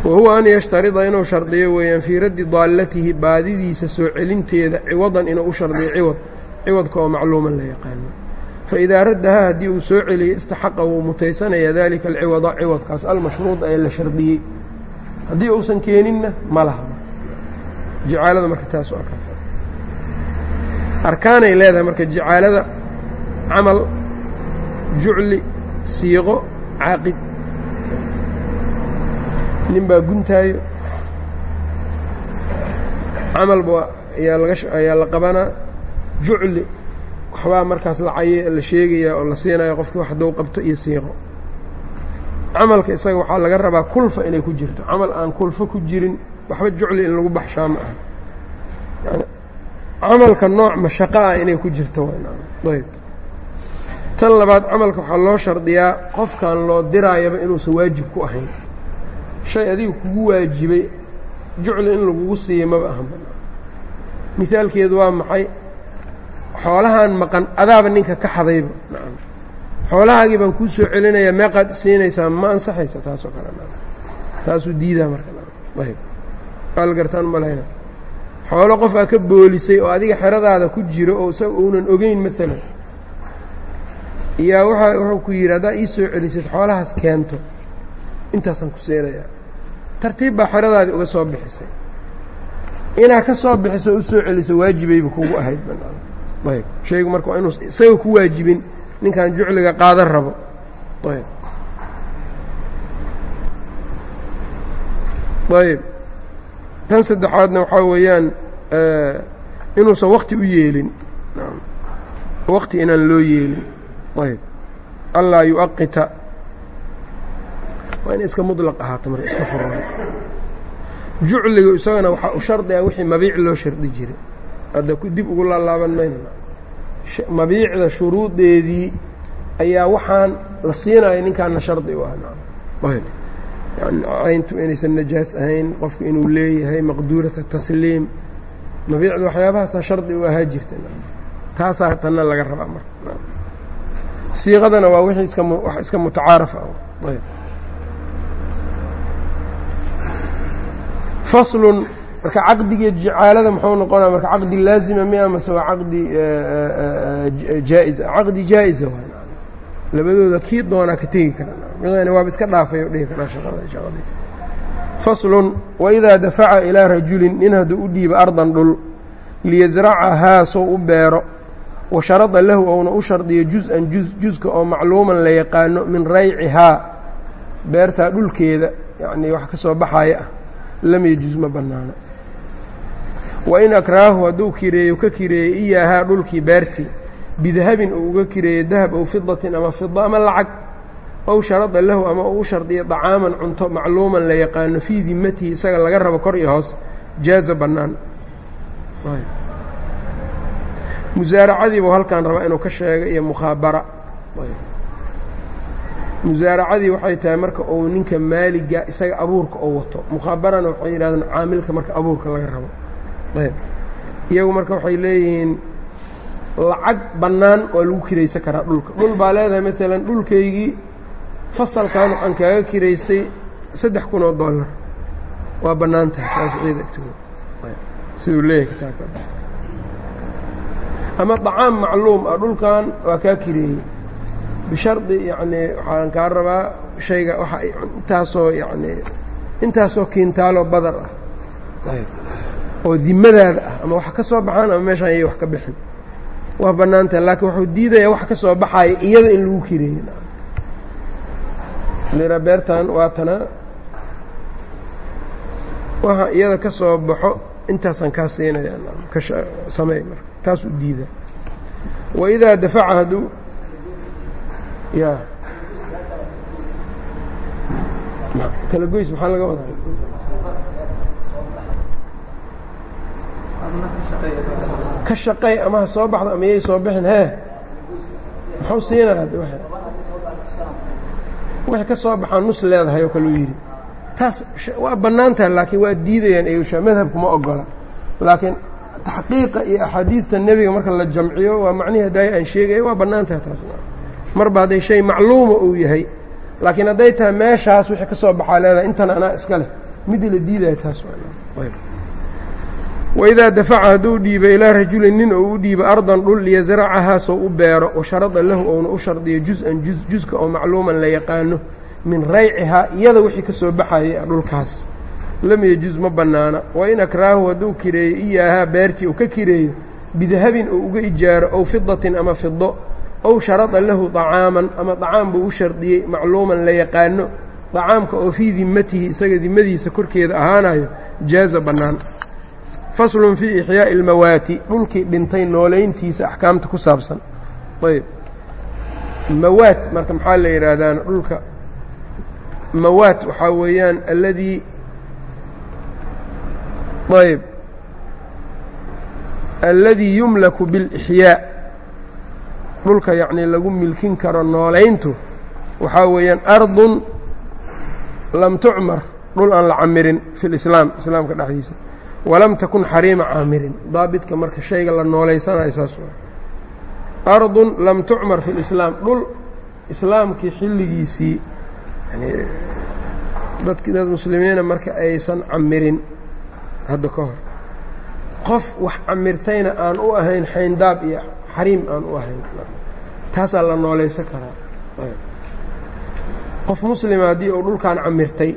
wa huwa an yashtarida inuu shardiyo weeyaan fii raddi daallatihi baadidiisa soo celinteeda ciwadan inuu u shardiyo ciwad ciwadka oo macluuman la yaqaano faidaa raddahaa haddii uu soo celiyo istaxaqa wuu mutaysanaya dalika alciwada ciwadkaas almashruuda ee la shardiyey haddii uusan keeninna ma laha jicaalada marka taas waa kaas arkaanay leedahay marka jicaalada camal jucli siiqo caaqid nin baa guntaayo. Camalba ayaa la qabanaa jucli waxbaa markaas lacaye la sheegayaa oo la siinayo qofkii wax hadduu qabto iyo siiqo camalka isaga waxaa laga rabaa kulfa inay ku jirto. Camal aan kulfo ku jirin waxba jucli in lagu baxshaa ma aha. Yani camalka nooc mashaqo ah inay ku jirto ayb. Tan labaad camalka waxaa loo shardiyaa qofkan loo diraayaba inuusan waajib ku ahayn shay adiga kugu waajibay jucli in lagugu siiya maba banaan misaalkeedu waa maxay? Xoolahan maqan adaaba ninka ka xadayba. Nacam xoolahaagii baan kuu soo celinayaa meeqaad siinaysaa ma ansaxaysa taasoo kale. Taasuu diidaa marka. Ayb waa la gartaan malayna xoolo qof aa ka boolisay oo adiga xeradaada ku jiro oo isaga uunan ogeyn maalan yaa waa wuxuu ku yidhi haddaa ii soo celisid xoolahaas keento intaasaan ku siinayaa tartiib baa xeradaadii uga soo bixisay. Inaad ka soo bixiso u soo celiso waajibayba kugu ahayd ayb. Shaygu marka waa inuu isaga ku waajibin ninkan jucliga qaadan rabo. Ayb. Ayb. Tan saddexaadna waxaa weeyaan inuusan wakti u yeelin. Wakti inaan loo yeelin. Ayb. Allaa yuaqita waa inay iska mudlaq ahaato marka iska furaan. Jucliga isagana waxaa u shardi ah wixii mabiic loo shardi jiray. Hadda dib ugu laalaaban mayna mabiicda shuruudeedii ayaa waxaan la siinaya ninkaana shardi u ah. Yani cayntu inaysan najaas ahayn qofku inuu leeyahay maqduurata tasliim mabiicda waxyaabahaasaa shardi u ahaa jirta. Taasaa tanna laga rabaa marka. Siiqadana waa wax iska mutacaaraf ah faslun marka caqdiga jicaalada muxuu noqonaya marka caqdi laazima miya mase waa caqdi jaa-iza caqdi jaa-iza waay labadooda kii doonaa ka tegi kara. Waaba iska dhaafay dhihi karaa shaqada faslun waidaa dafaca ilaa rajulin nin hadduu u dhiiba ardan dhul liyasracahaa soo u beero wa sharada lahu ouna u shardiyo juz-an juz juzka oo macluuman la yaqaano min raycihaa beertaa dhulkeeda yacnii wax ka soo baxaya. ah lam yejuz ma bannaano. Wa in akraahu hadduu kireeyo ka kireeyey iyaahaa dhulkii beertii bidahabin uu uga kireeyo dahab ow fidatin ama fida ama lacag ow sharada lahu ama uu u shardiyo dacaaman cunto macluuman la yaqaano fii dimatihi isaga laga rabo kor iyo hoos jaaza bannaan. Musaaracadiibuu halkan rabaa inuu ka sheego iyo mukhaabara musaaracadii waxay tahay marka uu ninka maaliga isaga abuurka oo wato. Mukhaabarana waxay yidhahdeen caamilka marka abuurka laga rabo. Ayb. Iyagu marka waxay leeyihiin lacag bannaan waa lagu kiraysan karaa dhulka. Dhul baa leedahay maalan dhulkaygii fasalkan waxaan kaaga kiraystay saddex kun oo dollar. Waa bannaan tahay shaaficiyada agtooda siduu leeyahay kitaabka. Ama طacaam macluum ah dhulkan waa kaa kireeyey bishardi yacnii waxaan kaa rabaa shayga waxa intaasoo yacnii intaasoo kiintaaloo badar ah. Oo dimadaada ah ama wax ka soo baxaan ama meeshaan iyay wax ka bixin. Waa bannaan tahay laakiin wuxuu diidayaa wax ka soo baxaaya iyada in lagu kireeyey lira beertan waa tana waxa iyada ka soo baxo intaasaan kaa siinaya kasameey marka taasuu diida waidaa dafaca hadduu ya. Kala goys maxaa laga wadaa? Ka shaqey ama soo baxdo ama yay soo bixin hee? Muxuu siinaa waxay ka soo baxaan nus leedahay oo kale uu yidhi. Taas waa bannaan tahay laakiin waa diidayaan ayusha madhabku ma ogola laakiin taxqiiqa iyo axaadiidta nebiga marka la jamciyo waa macnihi hadaayo aan sheegaya waa bannaan tahay taasna marba hadday shay macluuma uu yahay laakiin hadday tahay meeshaas wixii ka soo baxaa leedahay intan anaa iska leh. Midii la diidaya taas waidaa dafaca hadduu dhiiba ilaa rajulin nin ou u dhiibo ardan dhul liyasracahaasoo u beero wa sharada lahu ouna u shardiyo jus-an jus juska oo macluuman la yaqaano min raycihaa iyada wixii ka soo baxayay dhulkaas. Lam yejuz ma bannaana. Wain akraahu hadduu kireeyo iyaahaa beertii uu ka kireeyo bidahabin ou uga ijaaro ow fidatin ama fido ow sharada lahu طacaaman ama طacaam buu u shardiyey macluuman la yaqaano طacaamka oo fii dimatihi isaga dimadiisa korkeeda ahaanayo jaaza bannaan faslun fii ixyaaءi اlmawaati dhulkii dhintay noolayntiisa axkaamta ku saabsan ayb mawaat marka maxaa la yidhaahdaan dhulka mawaat waxaa weeyaan alladii ayb alladii yumlaku biاlإxyaa dhulka yacnii lagu milkin karo noolayntu waxaa weeyaan ardun lam tucmar dhul aan la camirin fi lislaam islaamka dhexdiisa. Walam takun xariima caamirin daabidka marka shayga la noolaysanayo saas ardun lam tucmar fi lislaam dhul islaamkii xilligiisii yani dadki dad muslimiina marka aysan camirin hadda ka hor. Qof wax camirtayna aan u ahayn xayndaab iyo xariim aan u ahayn. Taasaa la noolaysan karaa. Qof muslima haddii uu dhulkan camirtay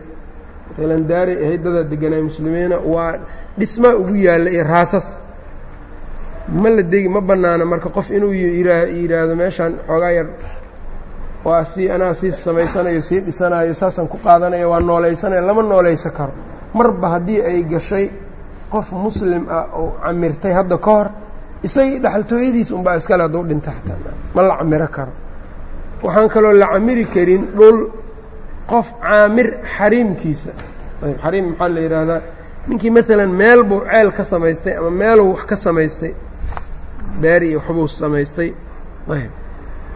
maalan daaray ahayd dadaa deganay muslimiina waa dhismaa ugu yaalla iyo raasas. Ma la degi ma bannaana marka qof inuu yidhaahdo meeshaan xoogaa yar waa sii anaa sii samaysanayo sii dhisanayo saasaan ku qaadanayo waa noolaysanaya lama noolaysan karo. Marba haddii ay gashay qof muslim ah oo camirtay hadda ka hor isagii dhexaltooyadiis unbaa iskale hadduu dhinta xataa ma la camiro karo. Waxaan kaloo la camiri karin dhul qof caamir xariimkiisa. Xariim maxaa la yidhaahdaa? Ninkii maalan meel buu ceel ka samaystay ama meeluu wax ka samaystay beeri iyo waxbuu samaystay ayb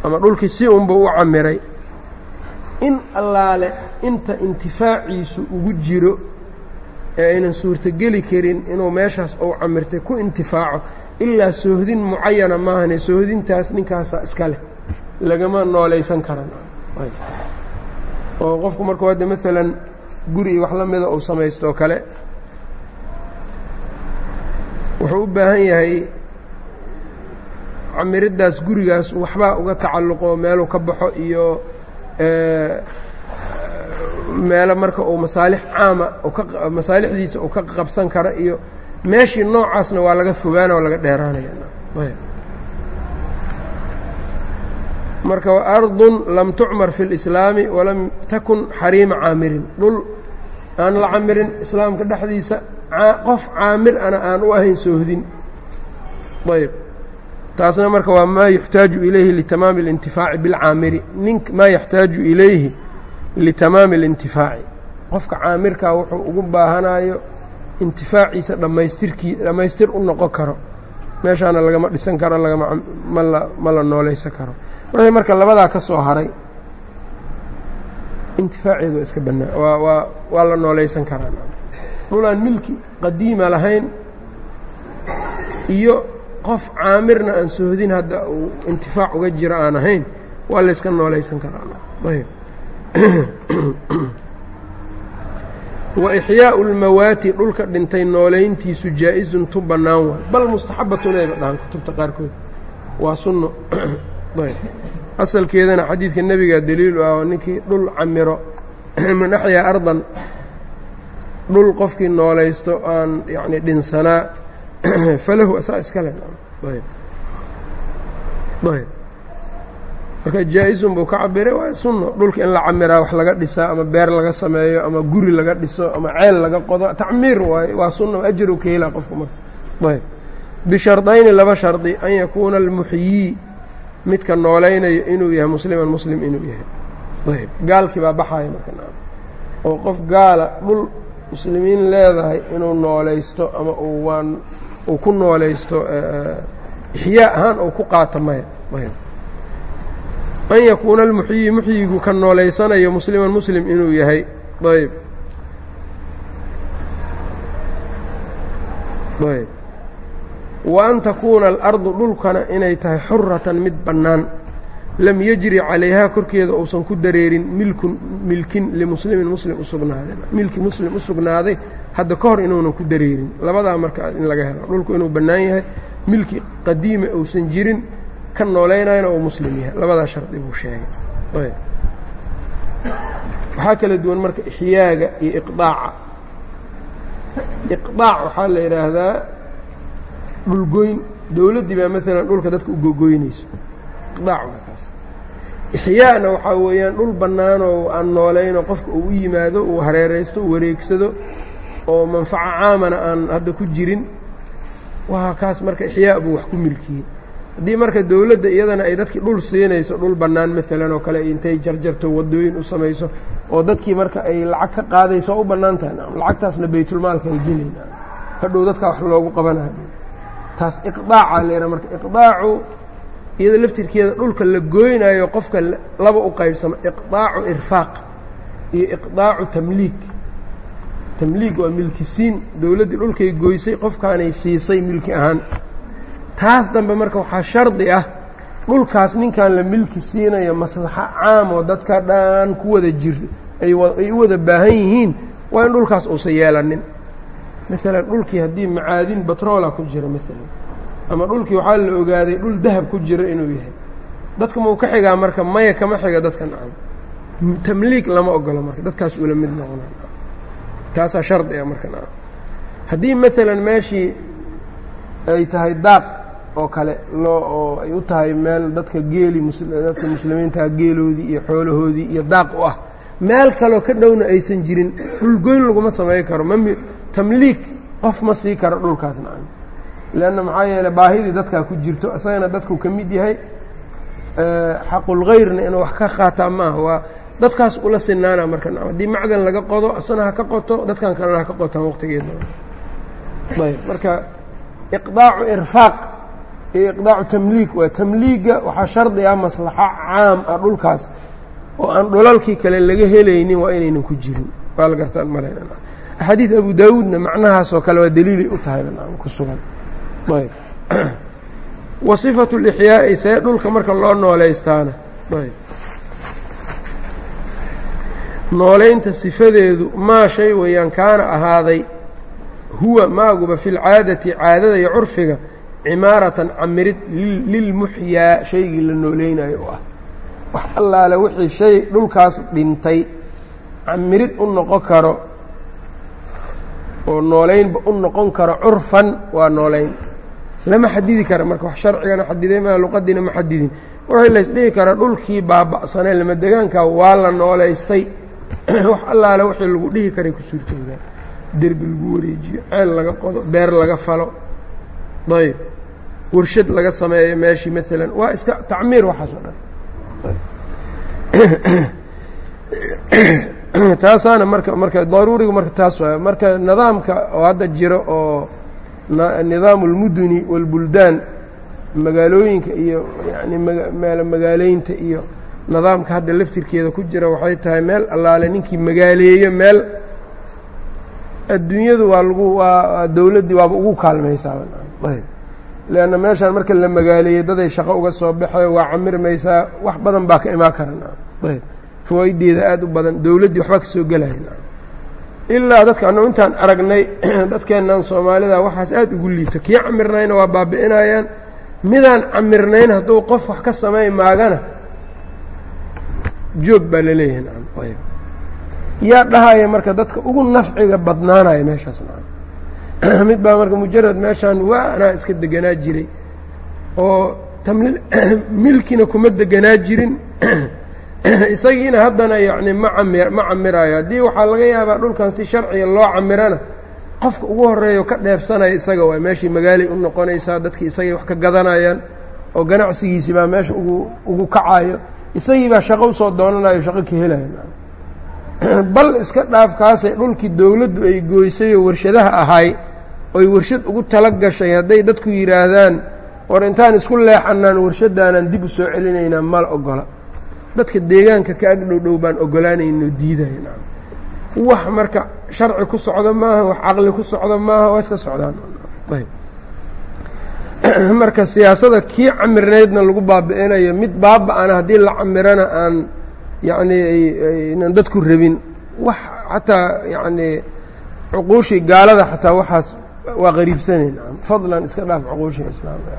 ama dhulkii si unbuu u camiray. In allaale inta intifaaciisu ugu jiro ee aynan suurtogeli karin inuu meeshaas ou camirtay ku intifaaco ilaa soohdin mucayana maahane soohdintaas ninkaasaa iska leh. Lagama noolaysan karan. Oo qofku markuu hadda maalan guri wax la mida uu samaysto kale wuxuu u baahan yahay camiriddaas gurigaas waxbaa uga tacalluqo meeluu ka baxo iyo meelo marka uu masaalix caama masaalixdiisa uu ka qabsan karo iyo meeshii noocaasna waa laga fogaana oo laga dheeraanaya marka ardun lam tucmar fi اlislaami walam takun xariima caamirin dhul aan la camirin islaamka dhexdiisa qof caamir ana aan u ahayn soohdin ayb taasna marka waa maa yuxtaaju ilayhi litamaami اlintifaaci bilcaamiri nin maa yaxtaaju ilayhi litamaami اlintifaaci qofka caamirkaa wuxuu ugu baahanayo intifaaciisa dhammaystirkii dhammaystir u noqon karo. Meeshaana lagama dhisan karo lagama ma la noolaysan karo. Wixii marka labadaa ka soo haray intifaaceedu waa iska bannaa waa waa waa la noolaysan karaa dhulaan milki qadiima lahayn iyo qof caamirna aan soohdin hadda uu intifaac uga jiro aan ahayn waa layska noolaysan karaa wa ixyaau lmawaati dhulka dhintay noolayntiisu jaa-izun tu bannaan waay bal mustaxabatun ayba dhahaan kutubta qaarkood. Waa sunno. Asalkeedana xadiidka nebiga daliilu ah oo ninkii dhul camiro man axyaa ardan. Dhul qofkii noolaysto aan yacni dhinsanaa. Falahu asaa iskale marka jaa-izun buu ka cabiray waa sunno dhulka in la camiraa wax laga dhisaa ama beer laga sameeyo ama guri laga dhiso ama ceel laga qodo tacmiir waay waa sunna ajaru ka helaa qofka marka. Ayb. Bishardayni laba shardi an yakuuna almuxyii midka noolaynayo inuu yahay musliman muslim inuu yahay. Ayb. Gaalkii baa baxaya marka oo qof gaala dhul muslimiin leedahay inuu noolaysto ama uu waan uu ku noolaysto ixyaa ahaan uu ku qaato maya. Ayb an yakuuna almuxyii muxyigu ka noolaysanayo musliman muslim inuu yahay. Ayb ayb wa an takuuna alardu dhulkana inay tahay xuratan mid bannaan. Lam yajri calayhaa korkeeda uusan ku dareerin milkun milkin limuslimin muslim u milki muslim u sugnaaday hadda ka hor inuunan ku dareerin. Labadaa marka in laga helo dhulku inuu bannaan yahay milki qadiima uusan jirin ka noolaynayana uu muslim yahay. Labadaa shardi buu sheegay. Ayb. Waxaa kala duwan marka ixyaaga iyo iqdaaca. Iqdaac waxaa la yidhaahdaa dhulgoyn dowladdii baa maalan dhulka dadka u gogoynayso. Iqdaac waa kaas. Ixyaana waxaa weeyaan dhul bannaanoo aan noolayno qofka uu u yimaado uu hareeraysto u wareegsado oo manfaco caamana aan hadda ku jirin waa kaas marka ixyaa buu wax ku milkiyey haddii marka dowladda iyadana ay dadkii dhul siinayso dhul bannaan maalan oo kale intay jarjarto waddooyin u samayso oo dadkii marka ay lacag ka qaadayso u bannaan tahay lacagtaasna baytulmaalka ay gelayna hadhow dadkaa wax loogu qabanayo. Taas iqdaaca leeha marka iqdaacu iyada laftirkeeda dhulka la gooynayo qofka laba u qaybsamo iqdaacu irfaaq iyo iqdaacu tamliig. Tamliig waa milkisiin dowladdii dhulkay goysay qofkaanay siisay milki ahaan taas dambe marka waxaa shardi ah dhulkaas ninkan la milki siinayo maslaxo caam oo dadka dhan ku wada jir ay u wada baahan yihiin waa in dhulkaas uusan yeelanin. Maalan dhulkii haddii macaadin batroola ku jira maalan ama dhulkii waxaa la ogaaday dhul dahab ku jira inuu yahay. Dadka mau ka xigaa marka maya kama xiga dadka nacam. Tamliig lama ogolo marka dadkaas ula mid noqona kaasaa shardi ah marka nacam. Haddii maalan meeshii ay tahay daaq oo kale loo oo ay u tahay meel dadka geeli dadka muslimiintaha geeloodii iyo xoolahoodii iyo daaq u ah. Meel kaloo ka dhowna aysan jirin dhulgoyn laguma samayn karo mami tamliig qof ma sii karo dhulkaas nacam. Leanna maxaa yeeley baahidii dadkaa ku jirto isagana dadku ka mid yahay xaqulhayrna inuu wax ka qaataa maaha waa dadkaas ula sinaana marka haddii macdan laga qodo isana ha ka qoto dadkan kalena ha ka qotaan waqtigeeda. Ayb marka iqdaacu irfaaq iyo iqdaacu tamliig waa tamliiga waxaa shardi ah maslaxo caam ah dhulkaas oo aan dhulalkii kale laga helaynin waa inaynan ku jirin. Waa la gartaan malayna axaadiid abu daawuudna macnahaasoo kale waa daliilay u tahay ku sugan. Ayb. Wa sifatu lixyaa'i see dhulka marka loo noolaystaana. Ayb. Noolaynta sifadeedu maa shay weeyaan kaana ahaaday huwa maaguba fi lcaadati caadada iyo curfiga cimaaratan camirid lilmuxyaa shaygii la noolaynayo u ah. Wax allaale wixii shay dhulkaas dhintay camirid u noqon karo oo noolaynba u noqon karo curfan waa noolayn. Lama xadidi kara marka wax sharcigana xadiday maa luqadiina ma xadidin. Waxay laysdhihi karaa dhulkii baaba'sanee lama degaankaa waa la noolaystay. Wax allaale wixii lagu dhihi karay ku suurtoodaa derbi lagu wareejiyo ceel laga qodo beer laga falo ayb. Warshad laga sameeyo meeshii maalan waa iska tacmiir waxaas dhan. Taasaana marka marka daruurigu marka taas waay marka nidaamka oo hadda jiro oo nidaamu اlmuduni magaalooyinka iyo yani meel magaaleynta iyo nidaamka hadda laftirkeeda ku jira waxay tahay meel allaale. Ninkii magaaleeyo meel adduunyadu waa lagu waa dowladdii waaba ugu kaalmaysaaba leanna meeshaan marka la magaaleeyey daday shaqo uga soo baxay waa camirmaysaa wax badan baa ka imaan kara ayb. Fawaa'ideeda aad u badan dowladdii waxbaa ka soo gelaya ilaa dadka annagu intaan aragnay dadkeennan soomaalida waxaas aad ugu liito. Kii camirnayna waa baabi'inayaan. Midaan camirnayn hadduu qof wax ka samayn maagana joog baa la leeyahay. Nacam ayb yaa dhahaya marka dadka ugu nafciga badnaanaya meeshaas nacam mid baa marka mujarad meeshaan waa anaa iska deganaa jiray oo tamli milkina kuma deganaa jirin. Isagiina haddana yacni ma cami ma camiraayo. Haddii waxaa laga yaabaa dhulkan si sharciga loo camirana qofka ugu horeeyo ka dheefsanaya isaga waa meeshii magaalay u noqonaysaa dadkii isagay wax ka gadanayaan oo ganacsigiisii baa meesha ugu ugu kacayo isagii baa shaqo u soo doonanayo shaqo ka helaya bal iska dhaafkaasay dhulkii dowladdu ay gooysayoo warshadaha ahay oy warshad ugu tala gashay hadday dadku yidhaahdaan war intaan isku leexanaan warshadaanaan dib u soo celinaynaa mal ogola. Dadka deegaanka ka ag dhow dhow baan ogolaanayno diidaya wax marka sharci ku socdo maaha wax caqli ku socdo maaha waa iska socdaan. Marka siyaasada kii camirnaydna lagu baabi'inayo mid baaba-ana haddii la camirana aan yacnii aynan dadku rabin. Wax xataa yacnii cuquushii gaalada xataa waxaas waa qariibsanayn fadlan iska dhaaf cuquushii islaamka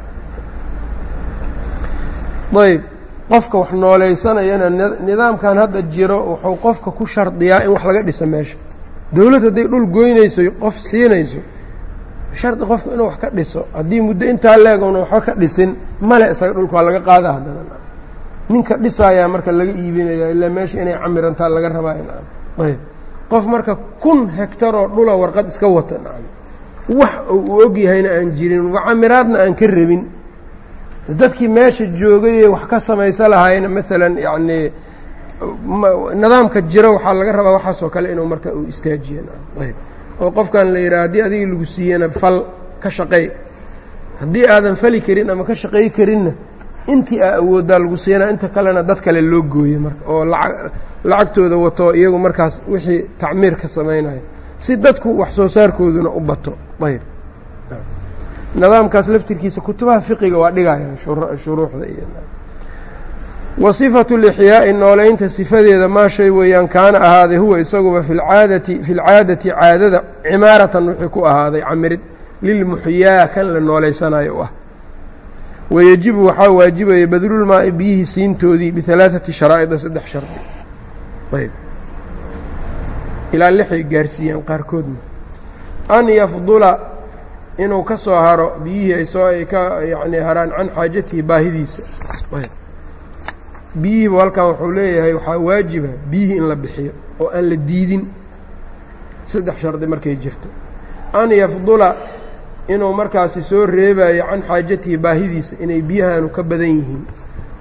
ayb qofka wax noolaysanayana nidaamkan hadda jiro wuxuu qofka ku shardiyaa in wax laga dhisa meesha. Dowladd hadday dhul goynayso qof siinayso shardi qofka inuu wax ka dhiso. Haddii muddo intaa leegowna waxba ka dhisin male isaga dhulka waa laga qaada haddana ninka dhisayaa marka laga iibinaya ilaa meesha inay camirantaa laga rabaayo ayb. Qof marka kun hegtaroo dhula warqad iska wata wax uu og yahayna aan jirin camiraadna aan ka rabin. Dadkii meesha joogayee wax ka samaysa lahaayna maalan yacnii nidaamka jiro waxaa laga rabaa waxaasoo kale inuu marka uu istaajiya ayb. Oo qofkan la yidhaha haddii adiga lagu siiyana fal ka shaqey haddii aadan fali karin ama ka shaqey karinna intii aa awooddaa lagu siinaa inta kalena dad kale loo gooye marka oo lacag lacagtooda wato iyagu markaas wixii tacmiir ka samaynayo. Si dadku wax soo saarkooduna u bato. Ayb nidaamkaas laftirkiisa kutubaha fiqiga waa dhigayaan shuruuxda iyo wa lixyaa'i nooleynta sifadeeda maa shay weeyaan kaana ahaaday huwa isaguba fi lcaadati fi lcaadati caadada cimaaratan wixii ku ahaaday camirid lilmuxyaa kan la nooleysanayo u ah wayejibu waxaa waajibaya badlulmaa'i biyihii siintoodii bialaaثati sharaa'ida saddex shardi ayb. Ilaa lixay gaarsiiyaan qaarkoodna an yafdula inuu ka soo haro biyihii ay soo ay ka yacni haraan can xaajatihi baahidiisa. Biyihiibu halkan wuxuu leeyahay waxaa waajiba biyihii in la bixiyo oo aan la diidin. Saddex shardi markay jirto. An yafdula inuu markaasi soo reebayo can xaajatihi baahidiisa inay biyahaanu ka badan yihiin.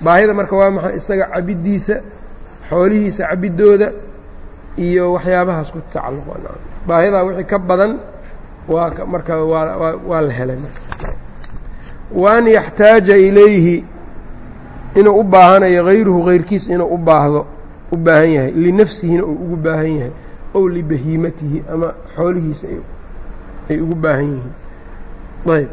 Baahida marka waa maxay? Isaga cabiddiisa xoolihiisa cabiddooda iyo waxyaabahaas ku tacalluqa baahidaa wixii ka badan waa marka waa la helay marka. Wa an yaxtaaja ilayhi inuu u baahanayo hayruhu hayrkiis inuu u baahdo u baahan yahay linafsihina uu ugu baahan yahay ow libahiimatihi ama xoolihiisa ay ugu baahan yihiin ayb.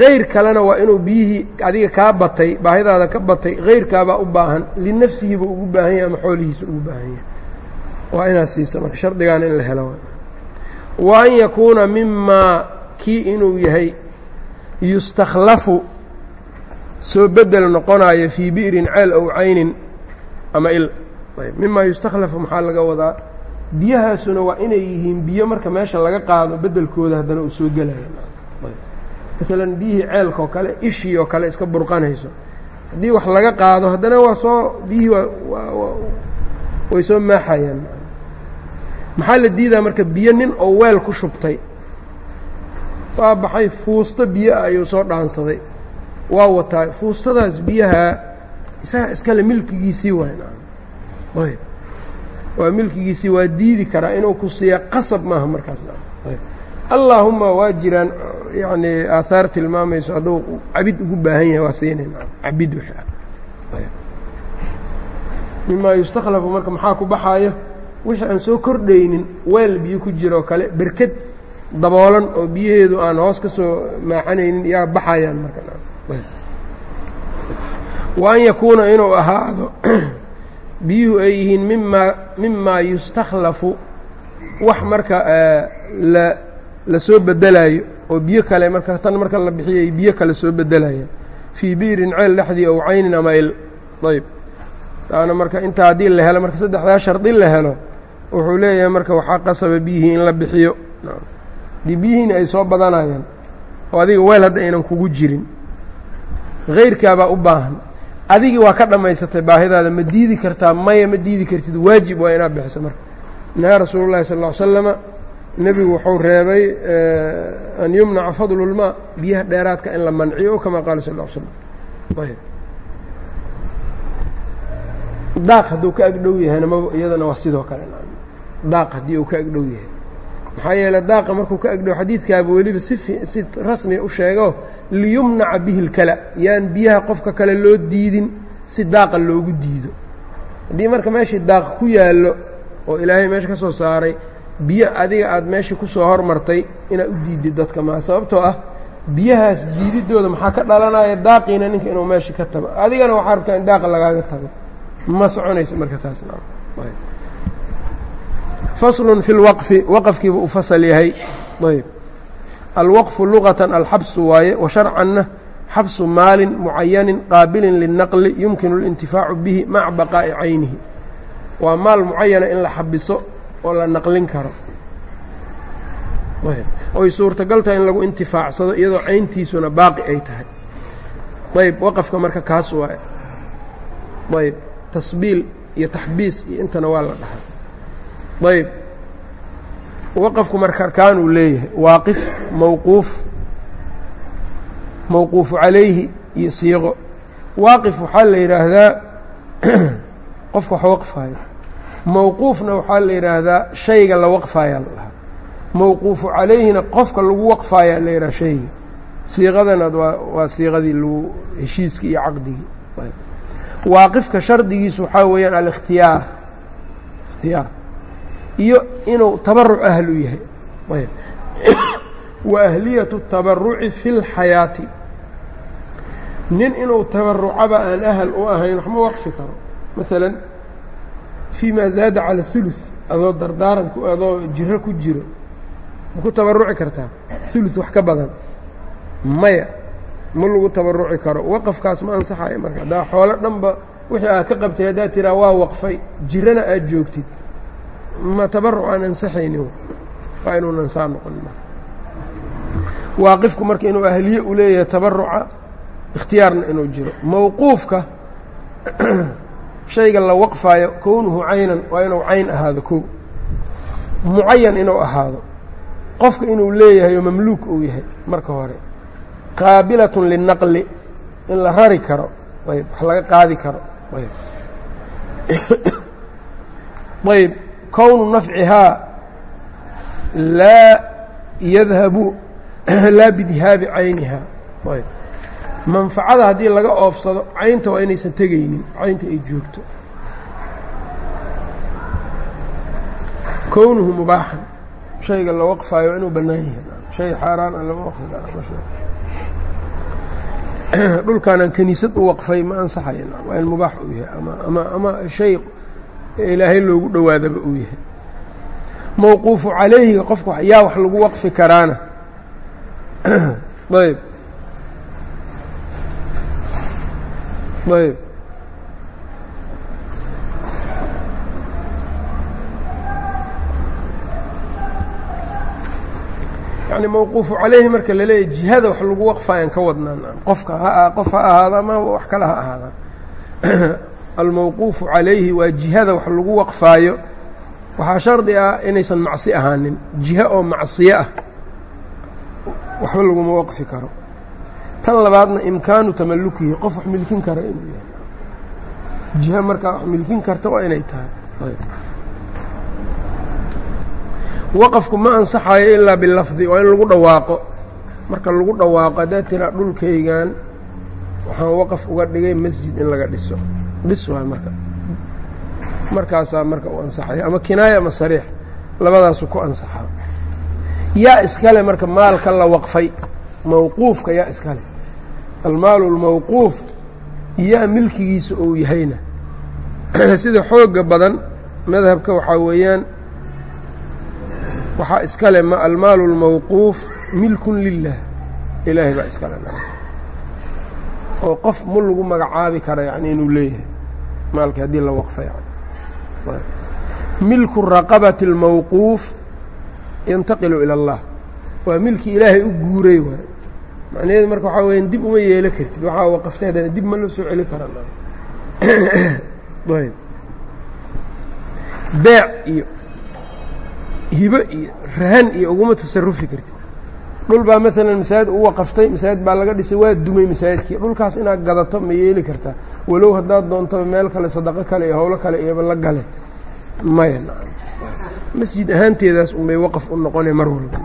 Hayr kalena waa inuu biyihii adiga kaa batay baahidaada ka batay hayrkaabaa u baahan linafsihi buu ugu baahan yahay ama xoolihiisa ugu baahan yahay. Waa inaad siisa marka shardigaana in la helo. Wa an yakuuna mimaa kii inuu yahay yustakhlafu soo bedel noqonayo fii bi'rin ceel ow caynin ama il. Ayb. Mimaa yustakhlafu maxaa laga wadaa? Biyahaasuna waa inay yihiin biyo marka meesha laga qaado beddelkooda haddana uu soo gelaya maalan biyihii ceelka oo kale ishii oo kale iska burqanayso. Haddii wax laga qaado haddana waa soo biyihii way soo maaxayaan. Maxaa la diidaa marka biyo nin oo weel ku shubtay? Waa baxay fuusto biyo ah ayuu soo dhaansaday. Waa wataa fuustadaas biyaha isaga iskale milkigiisii waay ayb. Waa milkigiisii waa diidi karaa inuu ku siiya qasab maaha markaas allaahuma waa jiraan yacni aahaar tilmaamayso hadduu cabid ugu baahan yahay waa siinay cabid wix ah yustakhlafu marka maxaa ku baxaayo? Wixii aan soo kordhaynin weel biyo ku jiroo kale berked daboolan oo biyaheedu aan hoos ka soo maaxanaynin yaa baxayaan marka. Wa yakuuna inuu ahaado biyuhu ay yihiin mimaa mimaa yustakhlafu wax marka la la soo bedelaayo oo biyo kale marka tan marka la bixiyay biyo kale soo bedelayaan fii biirin ceel dhexdii ow caynin ama il. Ayb taana marka intaa haddii la helo marka saddexdaa shardi la helo wuxuu leeyahay marka waxaa qasaba biyihii in la bixiyo. Dii biyihiina ay soo badanayaan oo adiga weel hadda aynan kugu jirin hayrkaabaa u baahan. Adigii waa ka dhammaysatay baahidaada ma diidi kartaa maya ma diidi kartid waajib waa inaad bixiso marka. Nahaa rasuulu sal ll ly slama nebigu wuxuu reebay an yumnaca fadlu lmaa biyaha dheeraadka in la manciyo kama qaala sal l slam ayb daaq hadduu ka agdhow yahayna ma iyadana waa sidoo kale daaq haddii uu ka agdhow yahay. Maxaa yeeley daaqa markuu ka agdhow xadiidkaaba weliba si si rasmiya u sheego liyumnaca bihi اlkala yaan biyaha qofka kale loo diidin si daaqa loogu diido. Haddii marka meeshii daaq ku yaallo oo ilaahay meesha ka soo saaray biyo adiga aad meeshii ku soo hormartay inaad u diidid dadka maa sababtoo ah biyahaas diididooda maxaa ka dhalanaya daaqiina ninka inuu meesha ka tago? Adigana waxaa rabtaa in daaqa lagaaga tago. Ma soconayso marka taasna faslun fi lwaqfi waqafkiiba u fasal yahay. Ayb alwaqfu luqatan alxabsu waaye wa sharcanna xabsu maalin mucayanin qaabilin lilnaqli yumkinu اlintifaacu bihi maca baqaa'i caynihi. Waa maal mucayana in la xabiso oo la naqlin karo. Oy suurtagal tahay in lagu intifaacsado iyadoo cayntiisuna baaqi ay tahay. Ayb waqafka marka kaas waaye ayb tasbiil iyo taxbiis iyo intana waa la dhahaa. Ayb. Waqafku marka arkaanuu leeyahay waaqif mawquuf mawquufu calayhi iyo siiqo waaqif waxaa la yidhaahdaa qofka wax waqfaayo mawquufna waxaa la yidhaahdaa shayga la waqfaayaa la mawquufu calayhina qofka lagu waqfaayaa la yidhaha shayga siiqadana waa waa siiqadii lagu heshiiskii iyo caqdigii. Waaqifka shardigiisu waxaa weeyaan alikhtiyaar. Ikhtiyaar. Iyo inuu tabaruc ahlu yahay. Ayb. Wa ahliyatu tabaruci fi اlxayaati nin inuu tabarucaba aan ahal u ahayn waxma waqfi karo. Maalan fii ma zaada cala ثuluث adoo dardaaran adoo jiro ku jiro ma ku tabaruci kartaa ثuluث wax ka badan maya ma lagu tabaruci karo waqafkaas ma ansaxayo marka haddaa xoolo dhanba wixii aad ka qabtay haddaad tiraa waa waqfay jirana aad joogtid ma tabaruc aan ansaxaynin waa inuunan saa noqon waaqifku marka inuu ahliye u leeyahay tabaruca ikhtiyaarna inuu jiro mawquufka shayga la waqfaayo kownuhu caynan waa inuu cayn ahaado kow. Mucayan inuu ahaado. Qofka inuu leeyahay oo mamluuk uu yahay marka hore. Qaabilatun linaqli in la rari karo ayb wax laga qaadi karo ayb. Ayb kownu nafcihaa laa yadhabu laa bidihaabi cayniha ayb manfacada haddii laga oofsado caynta waa inaysan tegaynin caynta ay joogto. Kownuhu mubaaxan shayga la waqfaayo inuu bannaan yahay. Shay xaaraan aan lama waqfi dhulkaanaan kiniisad u waqfay ma ansaxayo waa in mubaax uu yahay. Ama ama ama shay ilaahay loogu dhowaadaba uu yahay. Mawquufu calayhiga qofka yaa wax lagu waqfi karaana. Ayb ayb yani mawquufu calayhi marka laleeyahy jihada wax lagu waqfaayaan ka wadnaa qofka ha qof ha ahaada ama wax kale ha ahaada almawquufu calayhi waa jihada wax lagu waqfaayo waxaa shardi ah inaysan macsi ahaanin jiho oo macsiyo ah waxba laguma waqfi karo tan labaadna imkaanu tamalukihi qof wax milkin kara inuu yahay. Jiho markaa wax milkin karta waa inay tahay. Waqafku ma ansaxayo ilaa bilafdi waa in lagu dhawaaqo. Marka lagu dhawaaqo haddaad tiraa dhulkaygan waxaan waqaf uga dhigay masjid in laga dhiso. Dhis waay marka. Markaasaa marka u ansaxaya ama kinaaya ama sariix labadaasu ku ansaxaa. Yaa iskale marka maalka la waqfay mawquufka yaa iskale almaalu lmawquuf yaa milkigiisa ou yahayna sida xooga badan madhabka waxaa weeyaan waxaa iskale almaalu اlmawquuf milkun lilah ilaahay baa iskale oo qof ma lagu magacaabi kara yani inuu leeyahay maalkii haddii la waqfa yani milku raqabati اlmawquuf yantaqilu ilى اllah waa milki ilaahay u guuray waay macnaheedu marka waxaa weya dib uma yeelo kartid. Waxaa waqaftay haddana dib ma la soo celi kara ayb beec iyo hibo iyo rahan iyo uguma tasarufi kartid. Dhul baa maalan masaajid u waqaftay masaajid baa laga dhisay waa dumay masaajidkii. Dhulkaas inaad gadato ma yeeli kartaa walow haddaad doontaba meel kale sadaqo kale iyo howlo kale iyoba la gale. Maya masjid ahaanteedaas unbay waqaf u noqonay mar walba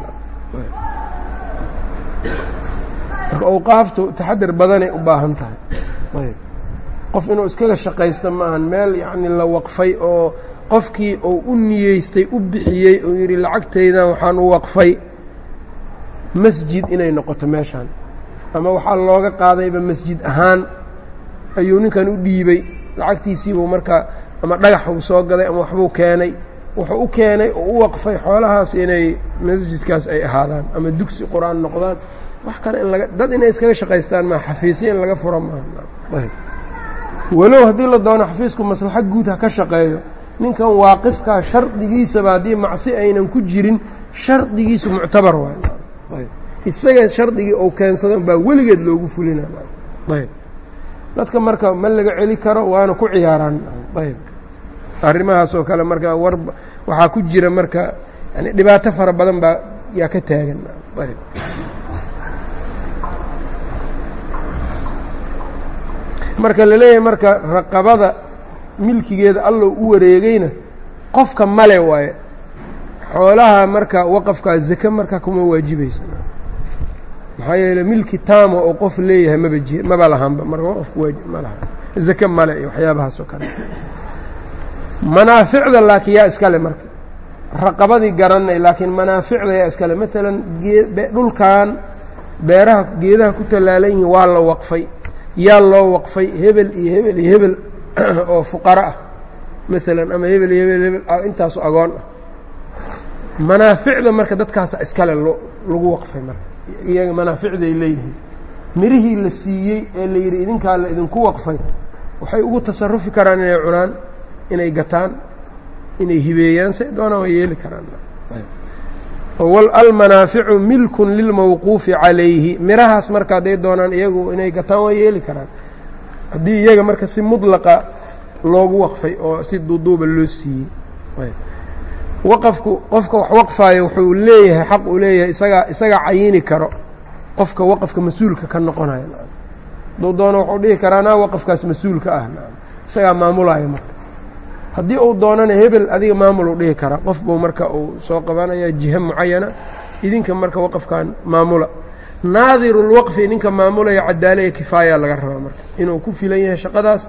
marka awqaaftu taxadir badanay u baahan tahay. Ayb. Qof inuu iskaga shaqaysta ma ahan meel yacni la waqfay oo qofkii uu u niyeystay u bixiyey uu yidhi lacagtaydan waxaan u waqfay masjid inay noqoto meeshaan. Ama waxaa looga qaadayba masjid ahaan ayuu ninkan u dhiibey lacagtiisiibuu marka ama dhagaxuu soo gaday ama waxbuu keenay. Wuxuu u keenay oo u waqfay xoolahaas inay masjidkaas ay ahaadaan ama dugsi qur'aan noqdaan wax kale in laga dad inay iskaga shaqaystaan maa xafiisya in laga furo maaha walow haddii la doono xafiisku maslaxo guud ha ka shaqeeyo ninkan waaqifkaa shardigiisaba haddii macsi aynan ku jirin shardigiisu muctabar waay. Isaga shardigii ou keensadan baa weligeed loogu fulina. Ayb. Dadka marka ma laga celi karo waana ku ciyaaraan. Ayb. Arrimahaas oo kale marka war waxaa ku jira marka yani dhibaato fara badan baa yaa ka taagan. Ayb marka la leeyahay marka raqabada milkigeeda allow u wareegayna qofka male waaye xoolaha marka waqafkaa zake marka kuma waajibaysa maxaa yeele milki taama oo qof leeyahay maba ji maba lahanba marka waqafku waajib ma laha. Zake male iyo waxyaabahaas oo kale. Manaaficda laakiin yaa iskale marka. Raqabadii garanay laakiin manaaficda yaa iskale maalan dhulkan beeraha geedaha ku tallaalan yihiin waa la waqfay yaa loo waqfay hebel iyo hebel iyo hebel oo fuqaro ah. Maalan ama hebel iyo hebel hebel intaasu agoon ah. Manaaficda marka dadkaasa iskale lagu waqfay marka. Iyaga manaaficday leeyihiin. Mirihii la siiyey ee la yidhi idinkaa la idinku waqfay waxay ugu tasarufi karaan inay cunaan inay gataan inay hibeeyaan say doonaan way yeeli karaan almanaaficu milkun lilmawquufi calayhi. Mirahaas marka hadday doonaan iyagu inay gataan waa yeeli karaan. Haddii iyaga marka si mudlaqa loogu waqfay oo si duuduuba loo siiyey. Waqafku qofka wax waqfaayo wuxuu leeyahay xaq uu leeyahay isagaa isagaa cayini karo. Qofka waqafka mas'uulka ka noqonayo hadduu doono wuxuu dhihi karaa naa waqafkaas mas'uulka ah isagaa maamulaayo marka haddii uu doonana hebel adiga maamuluu dhihi karaa qof buu marka uu soo qabanaya jiha mucayana idinka marka waqafkan maamula. Naadirulwaqfi ninka maamulaya cadaala iyo kifaaya laga rabaa marka. Inuu ku filan yahay shaqadaas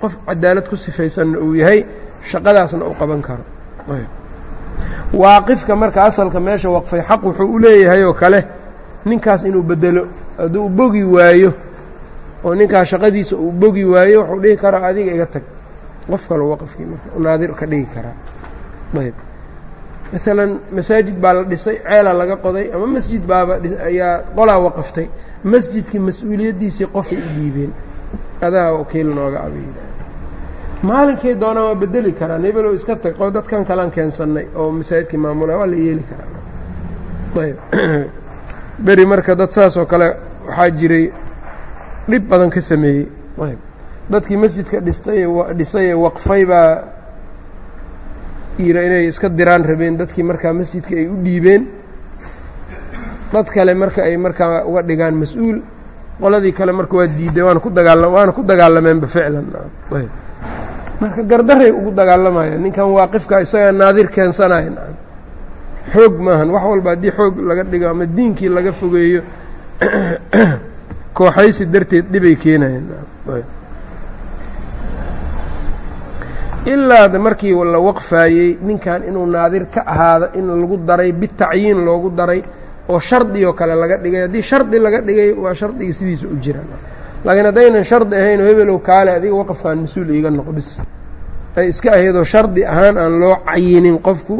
qof cadaalad ku sifaysanna uu yahay shaqadaasna uu qaban karo. Waaqifka marka asalka meesha waqfay xaq wuxuu u leeyahay oo kale ninkaas inuu bedelo haddii uu bogi waayo oo ninkaas shaqadiisa uu bogi waayo wuxuu dhihi karaa adiga iga tag qof kale waqafkii marka naadir ka dhigi karaa ayb. Maalan masaajid baa la dhisay ceelaa laga qoday ama masjid baaba ayaa qolaa waqaftay. Masjidkii mas'uuliyaddiisii qofay u dhiibeen adaa wakiil nooga abay maalinkay doonaa waa bedeli karaan hebelow iska tag oo dadkan kalaan keensannay oo masaajidkii maamula waa la yeeli karaa. Ayb. Beri marka dad saas oo kale waxaa jiray dhib badan ka sameeyey. Ayb dadkii masjidka dhistay dhisay ee waqfay baa yira inay iska diraan rabeen dadkii markaa masjidka ay u dhiibeen. Dad kale marka ay markaa uga dhigaan mas'uul qoladii kale marka waa diiday waana ku dagaala waana ku dagaalameenba ficlan. Ayb. Marka gardaray ugu dagaalamayaan ninkan waaqifka isagaa naadir keensanaya xoog maahan wax walba haddii xoog laga dhigo ama diinkii laga fogeeyo kooxaysi darteed dhibay keenayeen ilaa markii la waqfaayey ninkan inuu naadir ka ahaado in lagu daray bitacyiin loogu daray oo shardi oo kale laga dhigay haddii shardi laga dhigay waa shardigii sidiisa u jiraan laakiin haddaynan shardi ahayn oo hebelow kaale adiga waqafkan mas-uul iiga noqo bis ay iska ahaydoo shardi ahaan aan loo cayinin qofku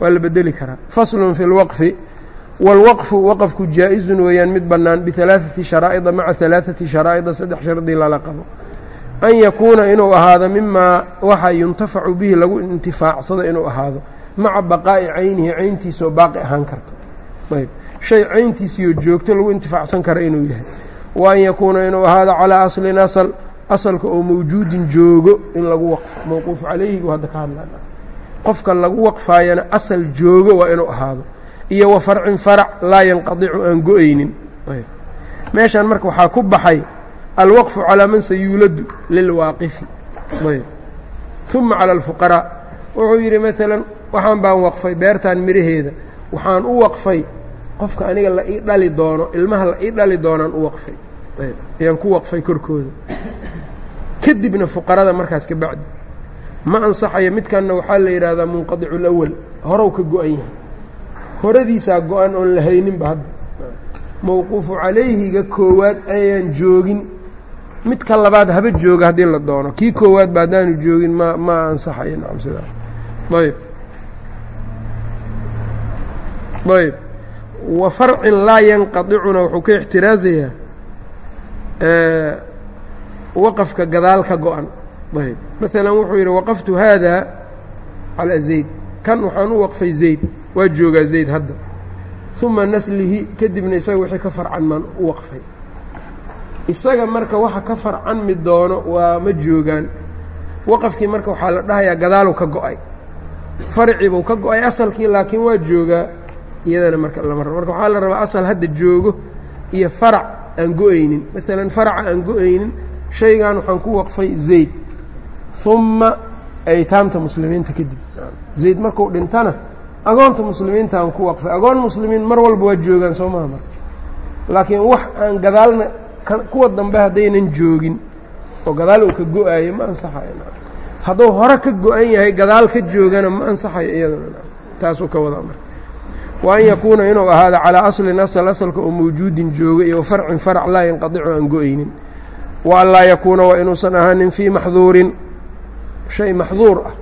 waa la bedeli karaa faslun fi اlwaqfi wاlwaqfu waqfku jaa-izun weeyaan mid bannaan bialaaثati sharaa'ida maca alaaثati sharaa'ida saddex shardi lala qabo an yakuuna inuu ahaado mimaa waxa yuntafacu bihi lagu intifaacsado inuu ahaado maca baqaa'i caynihi cayntiisoo baaqi ahaan karto. Ayb. Shay cayntiisiyo joogto lagu intifaacsan kara inuu yahay. Wa an yakuuna inuu ahaado calaa aslin asal asalka oo mawjuudin joogo in lagu waqfo mawquufu calayhigu hadda ka hadlana qofka lagu waqfaayana asal joogo waa inuu ahaado. Iyo wa farcin farac laa yanqadicu aan go'aynin. Meeshan marka waxaa ku baxay alwaqfu calaa man sayuuladu lilwaaqifi ayb uma cala alfuqaraa wuxuu yidhi maalan waxaan baan waqfay beertan midhaheeda waxaan u waqfay qofka aniga la ii dhali doono ilmaha la ii dhali doonaan u waqfay ayaan ku waqfay korkooda kadibna fuqarada markaas ka bacdi ma ansaxayo midkanna waxaa la yidhaahdaa munqadicu horow ka go-an yahay horadiisaa go-an oon la hadda mawquufu calayhiga koowaad ayaan joogin midka labaad haba jooga haddii la doono. Kii koowaad ba haddaanu joogin ma ma ansaxayo. Nacam sidaa ayb ayb wa farcin laa yanqadicuna wuxuu ka ixtiraasayaa waqafka gadaal ka go-an ayb wuxuu yidhi waqaftu haada calaa zayd. Kan waxaan u waqfay zayd waa joogaa zayd hadda. Uma naslihi kadibna isaga wixii ka farcan maan u waqfay isaga marka waxa ka farcanmi doono waa ma joogaan. Waqafkii marka waxaa la dhahayaa gadaalu ka go'ay. Farciibuu ka go'ay asalkii laakiin waa joogaa iyadana marka lama rabo. Marka waxaa la rabaa asal hadda joogo iyo farac aan go'aynin. Maalan faraca aan go'aynin shaygan waxaan ku waqfay zayd. Uma aytaamta muslimiinta kadib. Zayd markuu dhintana agoonta muslimiinta aan ku waqfay. Agoon muslimiin mar walba waa joogaan soo maha marka. Laakiin wax aan gadaalna kuwa dambe haddaynan joogin oo gadaal uu ka go'aayo ma ansaxayo hadduu hore ka go-an yahay gadaal ka joogana ma ansaxayo iyaduna taasuu ka wadaa marka. Wa an yakuuna inuu ahaado calaa aslin asal asalka oo mawjuudin jooga iyo farcin farac laa yanqadicu aan go'aynin. Wa an laa yakuuna waa inuusan ahaanin fii maxduurin. Shay maxduur ah.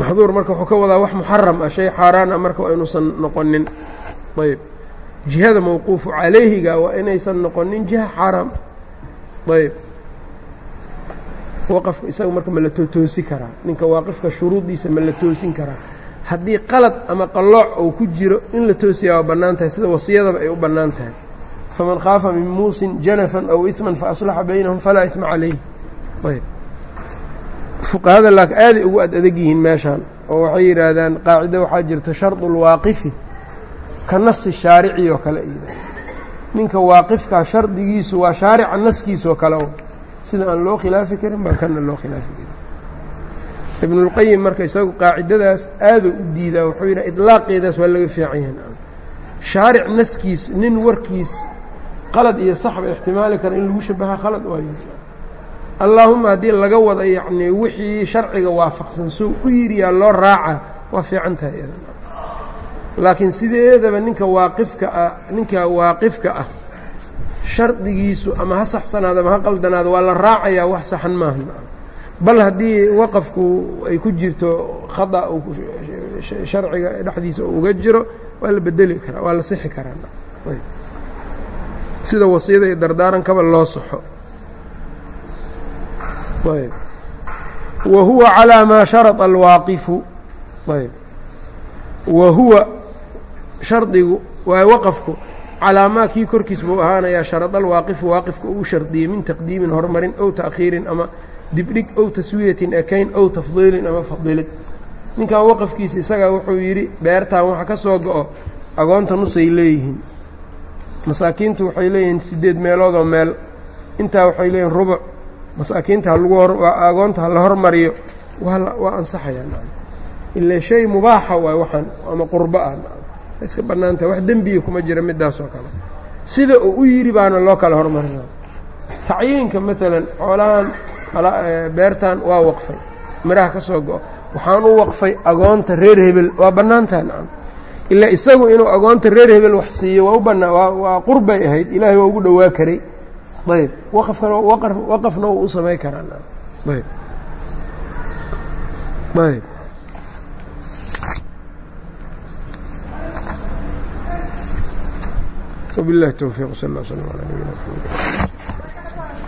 Maxduur marka wuxuu ka wadaa wax muxaram ah shay xaaraan ah marka waa inuusan noqonin. Ayb jihada mawquufu calayhiga waa inaysan noqonin jiha xaaraam ayb. Waqafka isaga marka ma la totoosi karaa. Ninka waaqifka shuruudiisa ma la toosin karaa. Haddii qalad ama qallooc oo ku jiro in la toosiyaa waa bannaan tahay sida wasiyadaba ay u bannaan tahay. Faman khaafa min muusin janafan aw iman faaslixa baynahum falaa ima calayh ayb. Fuqahada laakin aaday ugu ad adag yihiin meeshaan oo waxay yidhaahdaan qaacida waxaa jirta shardu اlwaaqifi ka nasi shaarici oo kale ninka waaqifkaa shardigiisu waa shaarica naskiisoo kale sida aan loo khilaafi karin baa kana loo khilaafi karin. Ibnulqayim marka isagu qaacidadaas aaduu u diidaa wuxuu yidhaha idlaaqeedaas waa laga fiican yahay. Shaaric naskiis nin warkiis qalad iyo saxba ixtimaali kara in lagu shabaha khalad waayo. Allaahuma haddii laga wada yacnii wixii sharciga waafaqsan soo u yiriyaa loo raaca waa fiican tahay. iyada laakiin sideedaba ninka waaqifka ah ninka waaqifka ah shardigiisu ama ha saxsanaado ama ha qaldanaado waa la raacayaa wax saxan maaha bal haddii waqafku ay ku jirto khada sharciga dhexdiisa uga jiro waa la bedeli karaa waa la sixi karaa. Sida wasiyada iyo dardaarankaba loo saxo wa huwa calىa maa sharaطa alwaaqifu. Wa huwa shardigu waa waqafku calaa maa kii korkiis buu ahaanayaa sharad alwaaqifu waaqifka uu shardiyey min taqdiimin horumarin ow ta'khiirin ama dibdhig ow taswiyatin ekayn ow tafdiilin ama fadilid. Ninkan waqafkiisa isagaa wuxuu yidhi beertaan waxa ka soo go-o agoonta nusay leeyihiin. Masaakiintu waxay leeyihiin siddeed meeloodoo meel. Intaa waxay leeyihiin rubuc masaakiinta agoonta ha la hormariyo. Waa ansaxayaa ilaa shay mubaaxa waay waxaan ama qurbo ah iska bannaan tahay wax dembiya kuma jira midaasoo kale. Sida uu u yidhi baana loo kala hormarina tacyiinka maalan xoolahan beertan waa waqfay. Miraha ka soo go-o waxaan u waqfay agoonta reer hebel. Waa bannaan tahay nacam ilaa isagu inuu agoonta reer hebel wax siiyo waa u bannaa waa qurbay ahayd. Ilaahay waa ugu dhowaa karay. Ayb waqafkana waqafna uu u samayn karaa ayb ayb wbiاllahi towfiiq sal ll sl ala nabina mxamed